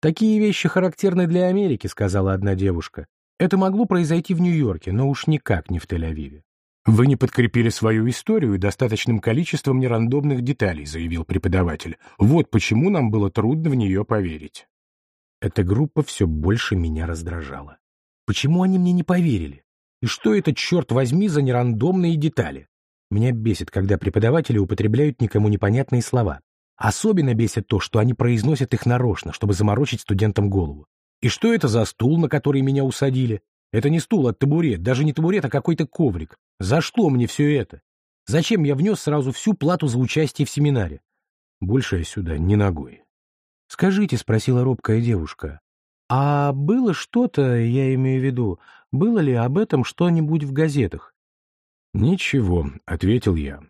«Такие вещи характерны для Америки», — сказала одна девушка. «Это могло произойти в Нью-Йорке, но уж никак не в Тель-Авиве». «Вы не подкрепили свою историю достаточным количеством нерандомных деталей», — заявил преподаватель. «Вот почему нам было трудно в нее поверить». Эта группа все больше меня раздражала. Почему они мне не поверили? И что это, черт возьми, за нерандомные детали? Меня бесит, когда преподаватели употребляют никому непонятные слова. Особенно бесит то, что они произносят их нарочно, чтобы заморочить студентам голову. И что это за стул, на который меня усадили? Это не стул, а табурет, даже не табурет, а какой-то коврик. За что мне все это? Зачем я внес сразу всю плату за участие в семинаре? Больше я сюда не ногой. «Скажите», — спросила робкая девушка, «а было что-то, я имею в виду, было ли об этом что-нибудь в газетах?» «Ничего», — ответил я.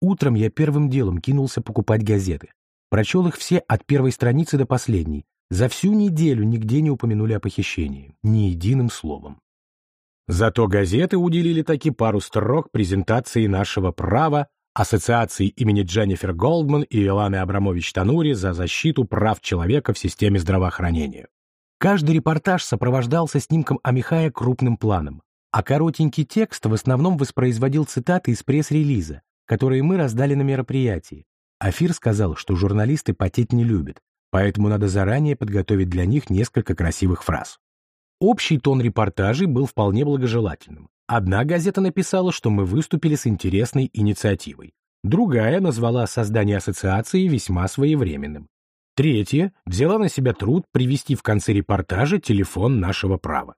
Утром я первым делом кинулся покупать газеты. Прочел их все от первой страницы до последней. За всю неделю нигде не упомянули о похищении. Ни единым словом. Зато газеты уделили таки пару строк презентации нашего права Ассоциации имени Дженнифер Голдман и Иланы Абрамович Танури за защиту прав человека в системе здравоохранения. Каждый репортаж сопровождался снимком Амихая крупным планом, а коротенький текст в основном воспроизводил цитаты из пресс-релиза, которые мы раздали на мероприятии. Афир сказал, что журналисты потеть не любят, поэтому надо заранее подготовить для них несколько красивых фраз. Общий тон репортажей был вполне благожелательным. Одна газета написала, что мы выступили с интересной инициативой. Другая назвала создание ассоциации весьма своевременным. Третья взяла на себя труд привести в конце репортажа телефон нашего права.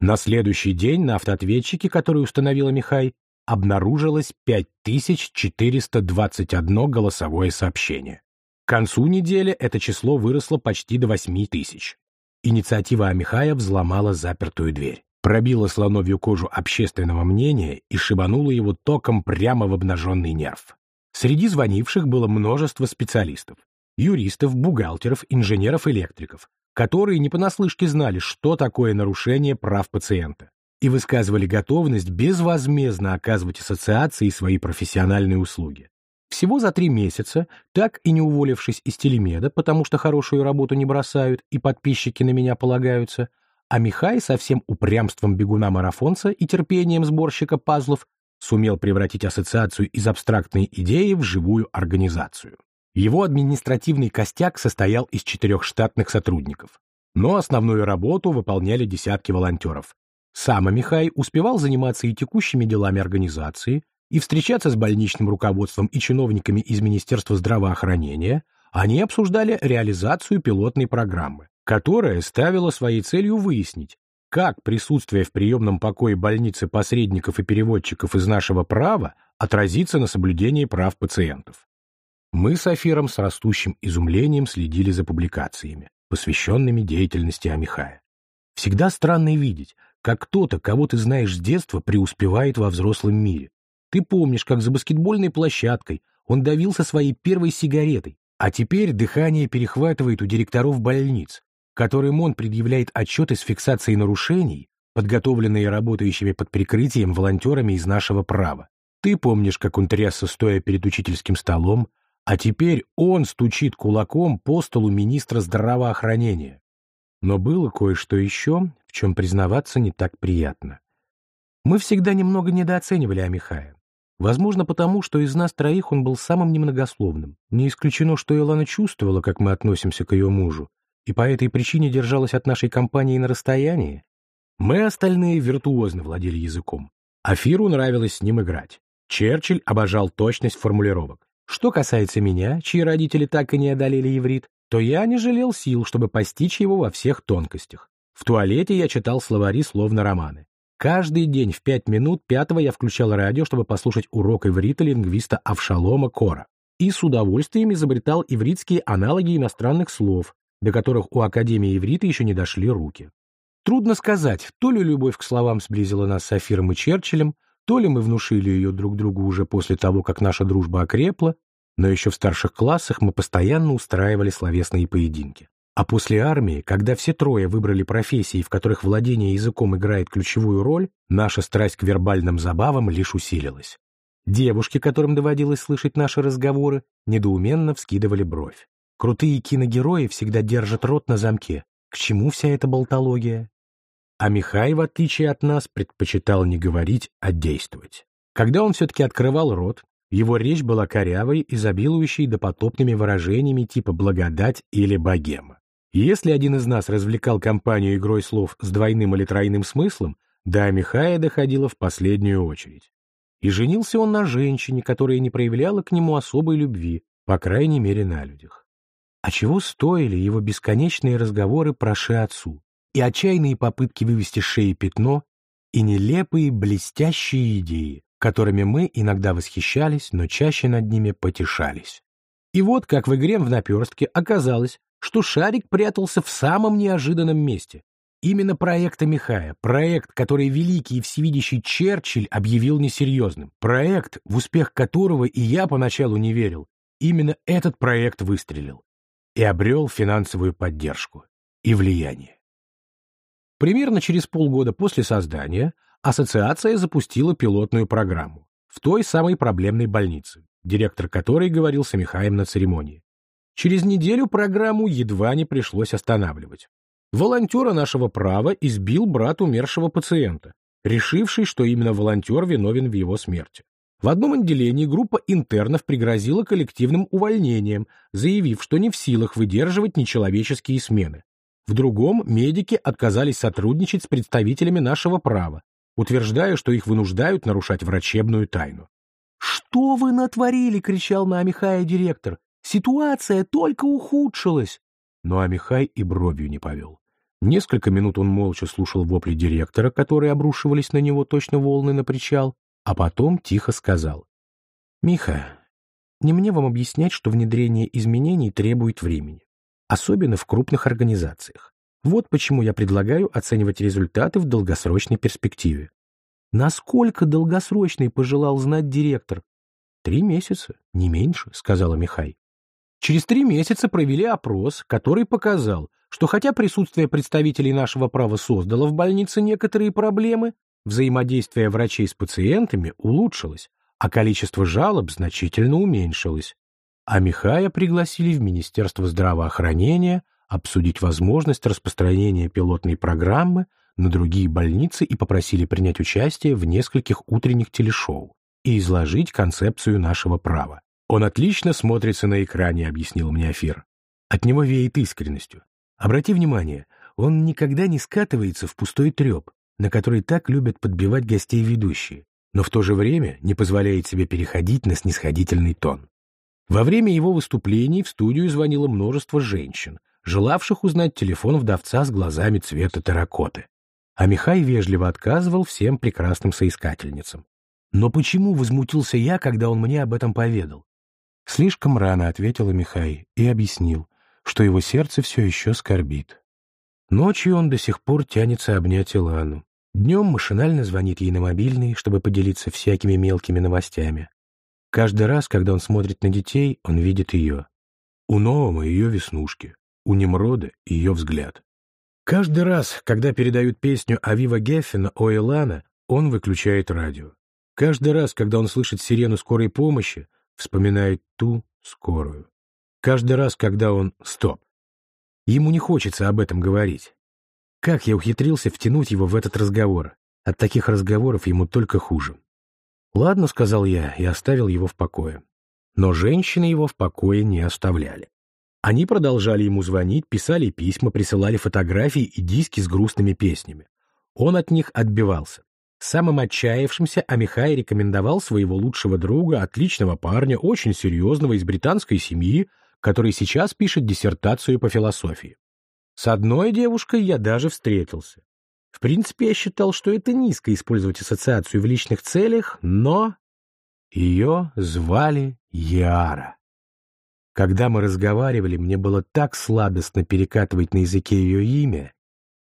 На следующий день на автоответчике, который установила Михай, обнаружилось 5421 голосовое сообщение. К концу недели это число выросло почти до 8000. Инициатива Амихая взломала запертую дверь пробила слоновью кожу общественного мнения и шибанула его током прямо в обнаженный нерв. Среди звонивших было множество специалистов, юристов, бухгалтеров, инженеров-электриков, которые не понаслышке знали, что такое нарушение прав пациента, и высказывали готовность безвозмездно оказывать ассоциации свои профессиональные услуги. Всего за три месяца, так и не уволившись из телемеда, потому что хорошую работу не бросают и подписчики на меня полагаются, а Михай со всем упрямством бегуна-марафонца и терпением сборщика пазлов сумел превратить ассоциацию из абстрактной идеи в живую организацию. Его административный костяк состоял из четырех штатных сотрудников, но основную работу выполняли десятки волонтеров. Сам Михай успевал заниматься и текущими делами организации, и встречаться с больничным руководством и чиновниками из Министерства здравоохранения, они обсуждали реализацию пилотной программы которая ставила своей целью выяснить, как присутствие в приемном покое больницы посредников и переводчиков из нашего права отразится на соблюдении прав пациентов. Мы с Афиром с растущим изумлением следили за публикациями, посвященными деятельности Амихая. Всегда странно видеть, как кто-то, кого ты знаешь с детства, преуспевает во взрослом мире. Ты помнишь, как за баскетбольной площадкой он давился своей первой сигаретой, а теперь дыхание перехватывает у директоров больниц, которым он предъявляет отчеты с фиксацией нарушений, подготовленные работающими под прикрытием волонтерами из нашего права. Ты помнишь, как он трясся, стоя перед учительским столом, а теперь он стучит кулаком по столу министра здравоохранения. Но было кое-что еще, в чем признаваться не так приятно. Мы всегда немного недооценивали Амихая. Возможно, потому, что из нас троих он был самым немногословным. Не исключено, что Илана чувствовала, как мы относимся к ее мужу, и по этой причине держалась от нашей компании на расстоянии. Мы остальные виртуозно владели языком. Афиру нравилось с ним играть. Черчилль обожал точность формулировок. Что касается меня, чьи родители так и не одолели иврит, то я не жалел сил, чтобы постичь его во всех тонкостях. В туалете я читал словари словно романы. Каждый день в пять минут пятого я включал радио, чтобы послушать урок иврита лингвиста Авшалома Кора. И с удовольствием изобретал ивритские аналоги иностранных слов, до которых у Академии иврита еще не дошли руки. Трудно сказать, то ли любовь к словам сблизила нас с Афиром и Черчиллем, то ли мы внушили ее друг другу уже после того, как наша дружба окрепла, но еще в старших классах мы постоянно устраивали словесные поединки. А после армии, когда все трое выбрали профессии, в которых владение языком играет ключевую роль, наша страсть к вербальным забавам лишь усилилась. Девушки, которым доводилось слышать наши разговоры, недоуменно вскидывали бровь. Крутые киногерои всегда держат рот на замке. К чему вся эта болтология? А Михай, в отличие от нас, предпочитал не говорить, а действовать. Когда он все-таки открывал рот, его речь была корявой, изобилующей допотопными выражениями типа «благодать» или «богема». Если один из нас развлекал компанию игрой слов с двойным или тройным смыслом, до Михая доходило в последнюю очередь. И женился он на женщине, которая не проявляла к нему особой любви, по крайней мере на людях. А чего стоили его бесконечные разговоры про Ши-Отцу, и отчаянные попытки вывести шеи пятно, и нелепые блестящие идеи, которыми мы иногда восхищались, но чаще над ними потешались. И вот, как в игре в наперстке, оказалось, что шарик прятался в самом неожиданном месте. Именно проект Михая, проект, который великий и всевидящий Черчилль объявил несерьезным, проект, в успех которого и я поначалу не верил. Именно этот проект выстрелил и обрел финансовую поддержку и влияние. Примерно через полгода после создания ассоциация запустила пилотную программу в той самой проблемной больнице, директор которой говорил с Михаем на церемонии. Через неделю программу едва не пришлось останавливать. Волонтера нашего права избил брат умершего пациента, решивший, что именно волонтер виновен в его смерти. В одном отделении группа интернов пригрозила коллективным увольнением, заявив, что не в силах выдерживать нечеловеческие смены. В другом медики отказались сотрудничать с представителями нашего права, утверждая, что их вынуждают нарушать врачебную тайну. «Что вы натворили?» — кричал на Амихая директор. «Ситуация только ухудшилась!» Но Амихай и бровью не повел. Несколько минут он молча слушал вопли директора, которые обрушивались на него точно волны на причал, а потом тихо сказал. «Миха, не мне вам объяснять, что внедрение изменений требует времени особенно в крупных организациях. Вот почему я предлагаю оценивать результаты в долгосрочной перспективе. Насколько долгосрочный пожелал знать директор? Три месяца, не меньше, сказала Михай. Через три месяца провели опрос, который показал, что хотя присутствие представителей нашего права создало в больнице некоторые проблемы, взаимодействие врачей с пациентами улучшилось, а количество жалоб значительно уменьшилось а Михая пригласили в Министерство здравоохранения обсудить возможность распространения пилотной программы на другие больницы и попросили принять участие в нескольких утренних телешоу и изложить концепцию нашего права. «Он отлично смотрится на экране», — объяснил мне Афир. От него веет искренностью. Обрати внимание, он никогда не скатывается в пустой треп, на который так любят подбивать гостей ведущие, но в то же время не позволяет себе переходить на снисходительный тон. Во время его выступлений в студию звонило множество женщин, желавших узнать телефон вдовца с глазами цвета терракоты. А Михай вежливо отказывал всем прекрасным соискательницам. Но почему возмутился я, когда он мне об этом поведал? Слишком рано ответила Михай и объяснил, что его сердце все еще скорбит. Ночью он до сих пор тянется обнять Илану. Днем машинально звонит ей на мобильный, чтобы поделиться всякими мелкими новостями. Каждый раз, когда он смотрит на детей, он видит ее. У Нового ее веснушки, у Немрода ее взгляд. Каждый раз, когда передают песню Авива Геффена о Элана, он выключает радио. Каждый раз, когда он слышит сирену скорой помощи, вспоминает ту скорую. Каждый раз, когда он... Стоп! Ему не хочется об этом говорить. Как я ухитрился втянуть его в этот разговор? От таких разговоров ему только хуже. «Ладно», — сказал я и оставил его в покое. Но женщины его в покое не оставляли. Они продолжали ему звонить, писали письма, присылали фотографии и диски с грустными песнями. Он от них отбивался. Самым отчаявшимся Амихай рекомендовал своего лучшего друга, отличного парня, очень серьезного, из британской семьи, который сейчас пишет диссертацию по философии. С одной девушкой я даже встретился. В принципе, я считал, что это низко использовать ассоциацию в личных целях, но ее звали Яра. Когда мы разговаривали, мне было так сладостно перекатывать на языке ее имя.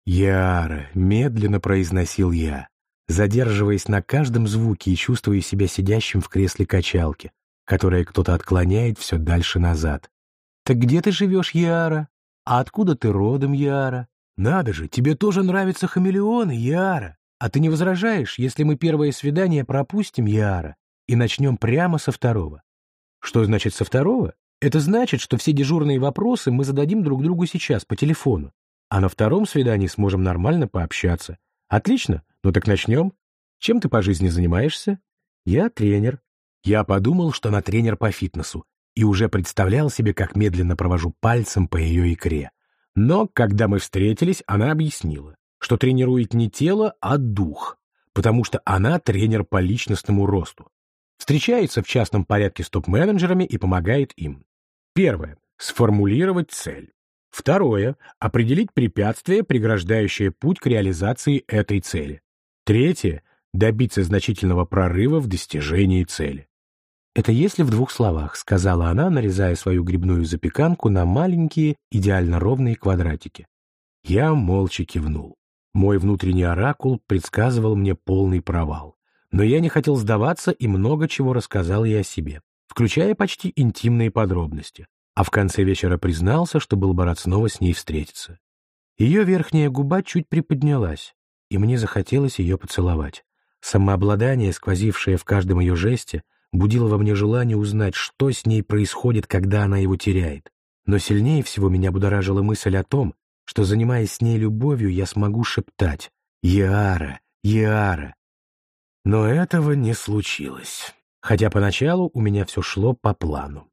«Яра», — медленно произносил я, задерживаясь на каждом звуке и чувствуя себя сидящим в кресле качалки. которое кто-то отклоняет все дальше назад. «Так где ты живешь, Яра? А откуда ты родом, Яра? Надо же, тебе тоже нравятся хамелеоны, Яра. А ты не возражаешь, если мы первое свидание пропустим, Яра, и начнем прямо со второго?» «Что значит со второго? Это значит, что все дежурные вопросы мы зададим друг другу сейчас по телефону, а на втором свидании сможем нормально пообщаться. Отлично, ну так начнем. Чем ты по жизни занимаешься? Я тренер. Я подумал, что она тренер по фитнесу, и уже представлял себе, как медленно провожу пальцем по ее икре. Но, когда мы встретились, она объяснила, что тренирует не тело, а дух, потому что она тренер по личностному росту. Встречается в частном порядке с топ-менеджерами и помогает им. Первое. Сформулировать цель. Второе. Определить препятствие, преграждающее путь к реализации этой цели. Третье. Добиться значительного прорыва в достижении цели. «Это если в двух словах», — сказала она, нарезая свою грибную запеканку на маленькие, идеально ровные квадратики. Я молча кивнул. Мой внутренний оракул предсказывал мне полный провал. Но я не хотел сдаваться и много чего рассказал ей о себе включая почти интимные подробности, а в конце вечера признался, что был бы рад снова с ней встретиться. Ее верхняя губа чуть приподнялась, и мне захотелось ее поцеловать. Самообладание, сквозившее в каждом ее жесте, будило во мне желание узнать, что с ней происходит, когда она его теряет. Но сильнее всего меня будоражила мысль о том, что, занимаясь с ней любовью, я смогу шептать «Яра! Яра!». Но этого не случилось хотя поначалу у меня все шло по плану.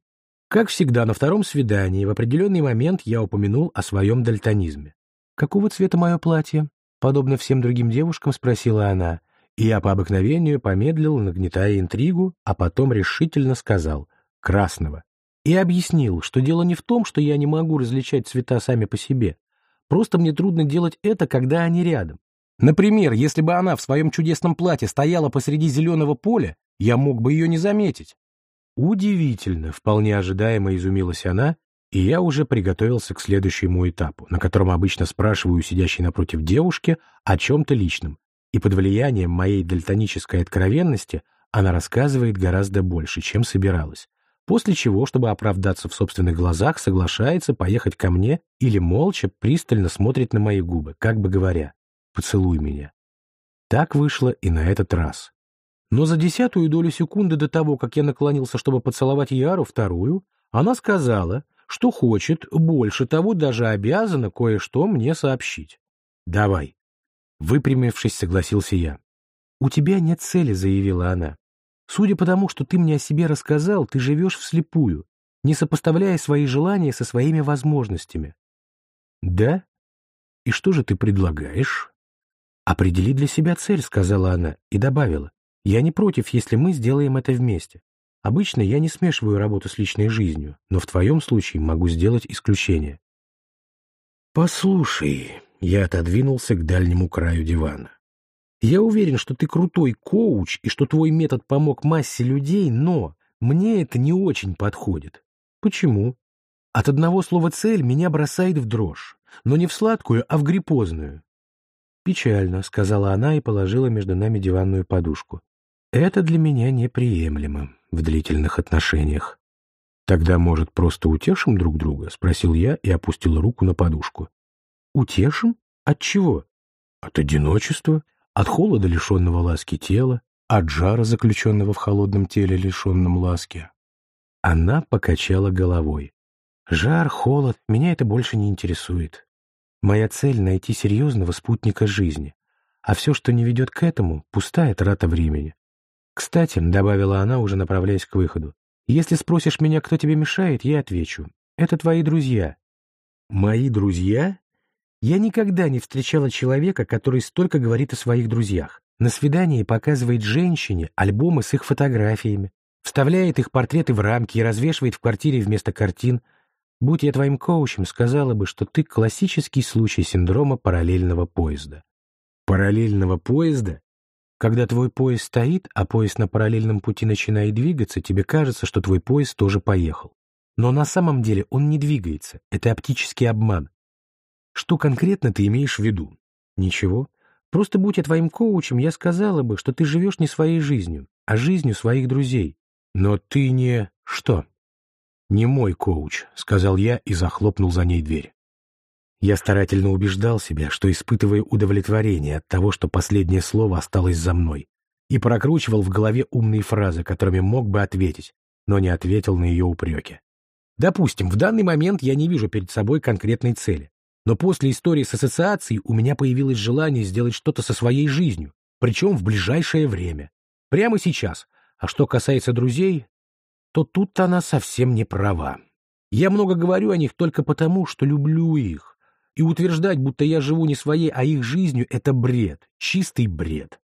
Как всегда, на втором свидании в определенный момент я упомянул о своем дальтонизме. «Какого цвета мое платье?» Подобно всем другим девушкам, спросила она, я по обыкновению помедлил, нагнетая интригу, а потом решительно сказал «красного». И объяснил, что дело не в том, что я не могу различать цвета сами по себе. Просто мне трудно делать это, когда они рядом. Например, если бы она в своем чудесном платье стояла посреди зеленого поля, я мог бы ее не заметить. Удивительно, вполне ожидаемо изумилась она, и я уже приготовился к следующему этапу, на котором обычно спрашиваю сидящей напротив девушки о чем-то личном, и под влиянием моей дальтонической откровенности она рассказывает гораздо больше, чем собиралась, после чего, чтобы оправдаться в собственных глазах, соглашается поехать ко мне или молча пристально смотрит на мои губы, как бы говоря «поцелуй меня». Так вышло и на этот раз. Но за десятую долю секунды до того, как я наклонился, чтобы поцеловать Яру вторую, она сказала, что хочет, больше того, даже обязана кое-что мне сообщить. «Давай». Выпрямившись, согласился я. «У тебя нет цели», — заявила она. «Судя по тому, что ты мне о себе рассказал, ты живешь вслепую, не сопоставляя свои желания со своими возможностями». «Да? И что же ты предлагаешь?» «Определи для себя цель», — сказала она и добавила. Я не против, если мы сделаем это вместе. Обычно я не смешиваю работу с личной жизнью, но в твоем случае могу сделать исключение. Послушай, я отодвинулся к дальнему краю дивана. Я уверен, что ты крутой коуч и что твой метод помог массе людей, но мне это не очень подходит. Почему? От одного слова «цель» меня бросает в дрожь, но не в сладкую, а в гриппозную. «Печально», — сказала она и положила между нами диванную подушку. Это для меня неприемлемо в длительных отношениях. Тогда, может, просто утешим друг друга? Спросил я и опустил руку на подушку. Утешим? От чего? От одиночества, от холода, лишенного ласки тела, от жара, заключенного в холодном теле, лишенном ласки. Она покачала головой. Жар, холод, меня это больше не интересует. Моя цель — найти серьезного спутника жизни. А все, что не ведет к этому, пустая трата времени. «Кстати», — добавила она, уже направляясь к выходу, «если спросишь меня, кто тебе мешает, я отвечу. Это твои друзья». «Мои друзья?» Я никогда не встречала человека, который столько говорит о своих друзьях. На свидании показывает женщине альбомы с их фотографиями, вставляет их портреты в рамки и развешивает в квартире вместо картин. Будь я твоим коучем, сказала бы, что ты классический случай синдрома параллельного поезда. Параллельного поезда? Когда твой поезд стоит, а поезд на параллельном пути начинает двигаться, тебе кажется, что твой поезд тоже поехал. Но на самом деле он не двигается, это оптический обман. Что конкретно ты имеешь в виду? Ничего. Просто будь я твоим коучем, я сказала бы, что ты живешь не своей жизнью, а жизнью своих друзей. Но ты не... что? Не мой коуч, сказал я и захлопнул за ней дверь. Я старательно убеждал себя, что испытываю удовлетворение от того, что последнее слово осталось за мной, и прокручивал в голове умные фразы, которыми мог бы ответить, но не ответил на ее упреки. Допустим, в данный момент я не вижу перед собой конкретной цели, но после истории с ассоциацией у меня появилось желание сделать что-то со своей жизнью, причем в ближайшее время. Прямо сейчас. А что касается друзей, то тут она совсем не права. Я много говорю о них только потому, что люблю их. И утверждать, будто я живу не своей, а их жизнью, это бред, чистый бред.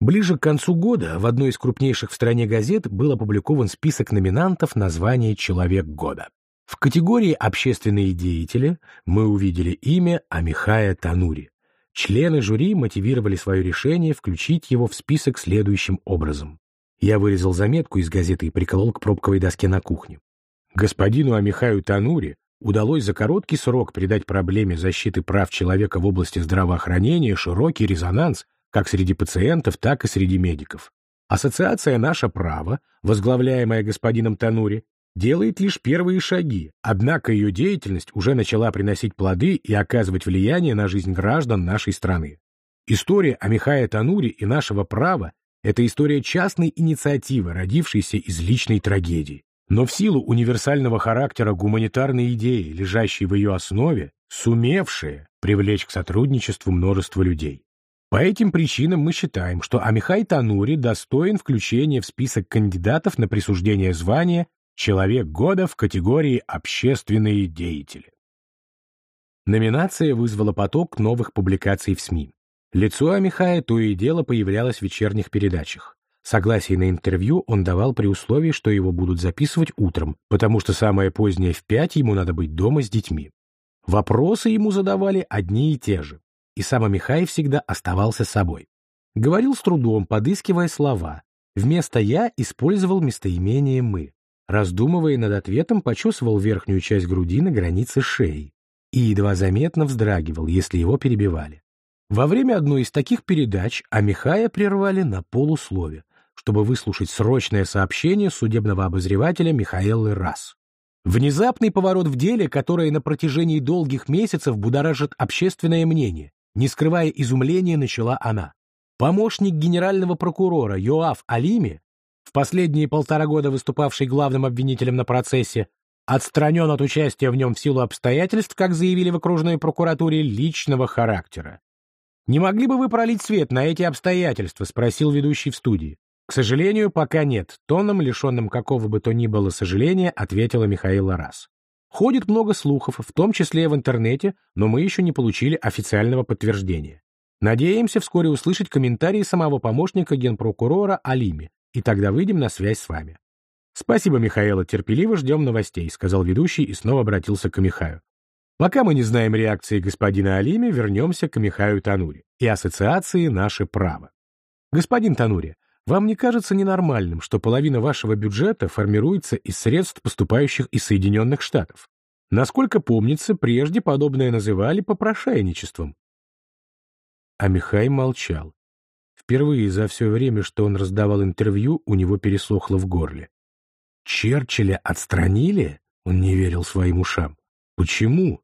Ближе к концу года в одной из крупнейших в стране газет был опубликован список номинантов на звание «Человек года». В категории «Общественные деятели» мы увидели имя Амихая Танури. Члены жюри мотивировали свое решение включить его в список следующим образом. Я вырезал заметку из газеты и приколол к пробковой доске на кухне. Господину Амихаю Танури удалось за короткий срок придать проблеме защиты прав человека в области здравоохранения широкий резонанс как среди пациентов, так и среди медиков. Ассоциация «Наше право», возглавляемая господином Танури, делает лишь первые шаги, однако ее деятельность уже начала приносить плоды и оказывать влияние на жизнь граждан нашей страны. История о Михае Танури и нашего права – это история частной инициативы, родившейся из личной трагедии. Но в силу универсального характера гуманитарной идеи, лежащей в ее основе, сумевшая привлечь к сотрудничеству множество людей. По этим причинам мы считаем, что Амихай Танури достоин включения в список кандидатов на присуждение звания «Человек года» в категории «Общественные деятели». Номинация вызвала поток новых публикаций в СМИ. Лицо Амихая то и дело появлялось в вечерних передачах. Согласие на интервью он давал при условии, что его будут записывать утром, потому что самое позднее в пять ему надо быть дома с детьми. Вопросы ему задавали одни и те же и сам Михай всегда оставался собой. Говорил с трудом, подыскивая слова. Вместо «я» использовал местоимение «мы». Раздумывая над ответом, почесывал верхнюю часть груди на границе шеи и едва заметно вздрагивал, если его перебивали. Во время одной из таких передач Амихая прервали на полуслове, чтобы выслушать срочное сообщение судебного обозревателя Михаэлы Расс. Внезапный поворот в деле, которое на протяжении долгих месяцев будоражит общественное мнение, не скрывая изумления, начала она. Помощник генерального прокурора Йоав Алими, последние полтора года выступавший главным обвинителем на процессе, отстранен от участия в нем в силу обстоятельств, как заявили в окружной прокуратуре, личного характера. «Не могли бы вы пролить свет на эти обстоятельства?» — спросил ведущий в студии. «К сожалению, пока нет», — тоном, лишенным какого бы то ни было сожаления, ответила Михаил Раз. Ходит много слухов, в том числе в интернете, но мы еще не получили официального подтверждения. Надеемся вскоре услышать комментарии самого помощника генпрокурора Алими, и тогда выйдем на связь с вами. «Спасибо, Михаила, терпеливо ждем новостей», — сказал ведущий и снова обратился к Михаю. «Пока мы не знаем реакции господина Алими, вернемся к Михаю Танури и ассоциации «Наше право». Господин Танури, вам не кажется ненормальным, что половина вашего бюджета формируется из средств, поступающих из Соединенных Штатов? Насколько помнится, прежде подобное называли попрошайничеством. А Михай молчал. Впервые за все время, что он раздавал интервью, у него пересохло в горле. Черчилля отстранили? Он не верил своим ушам. Почему?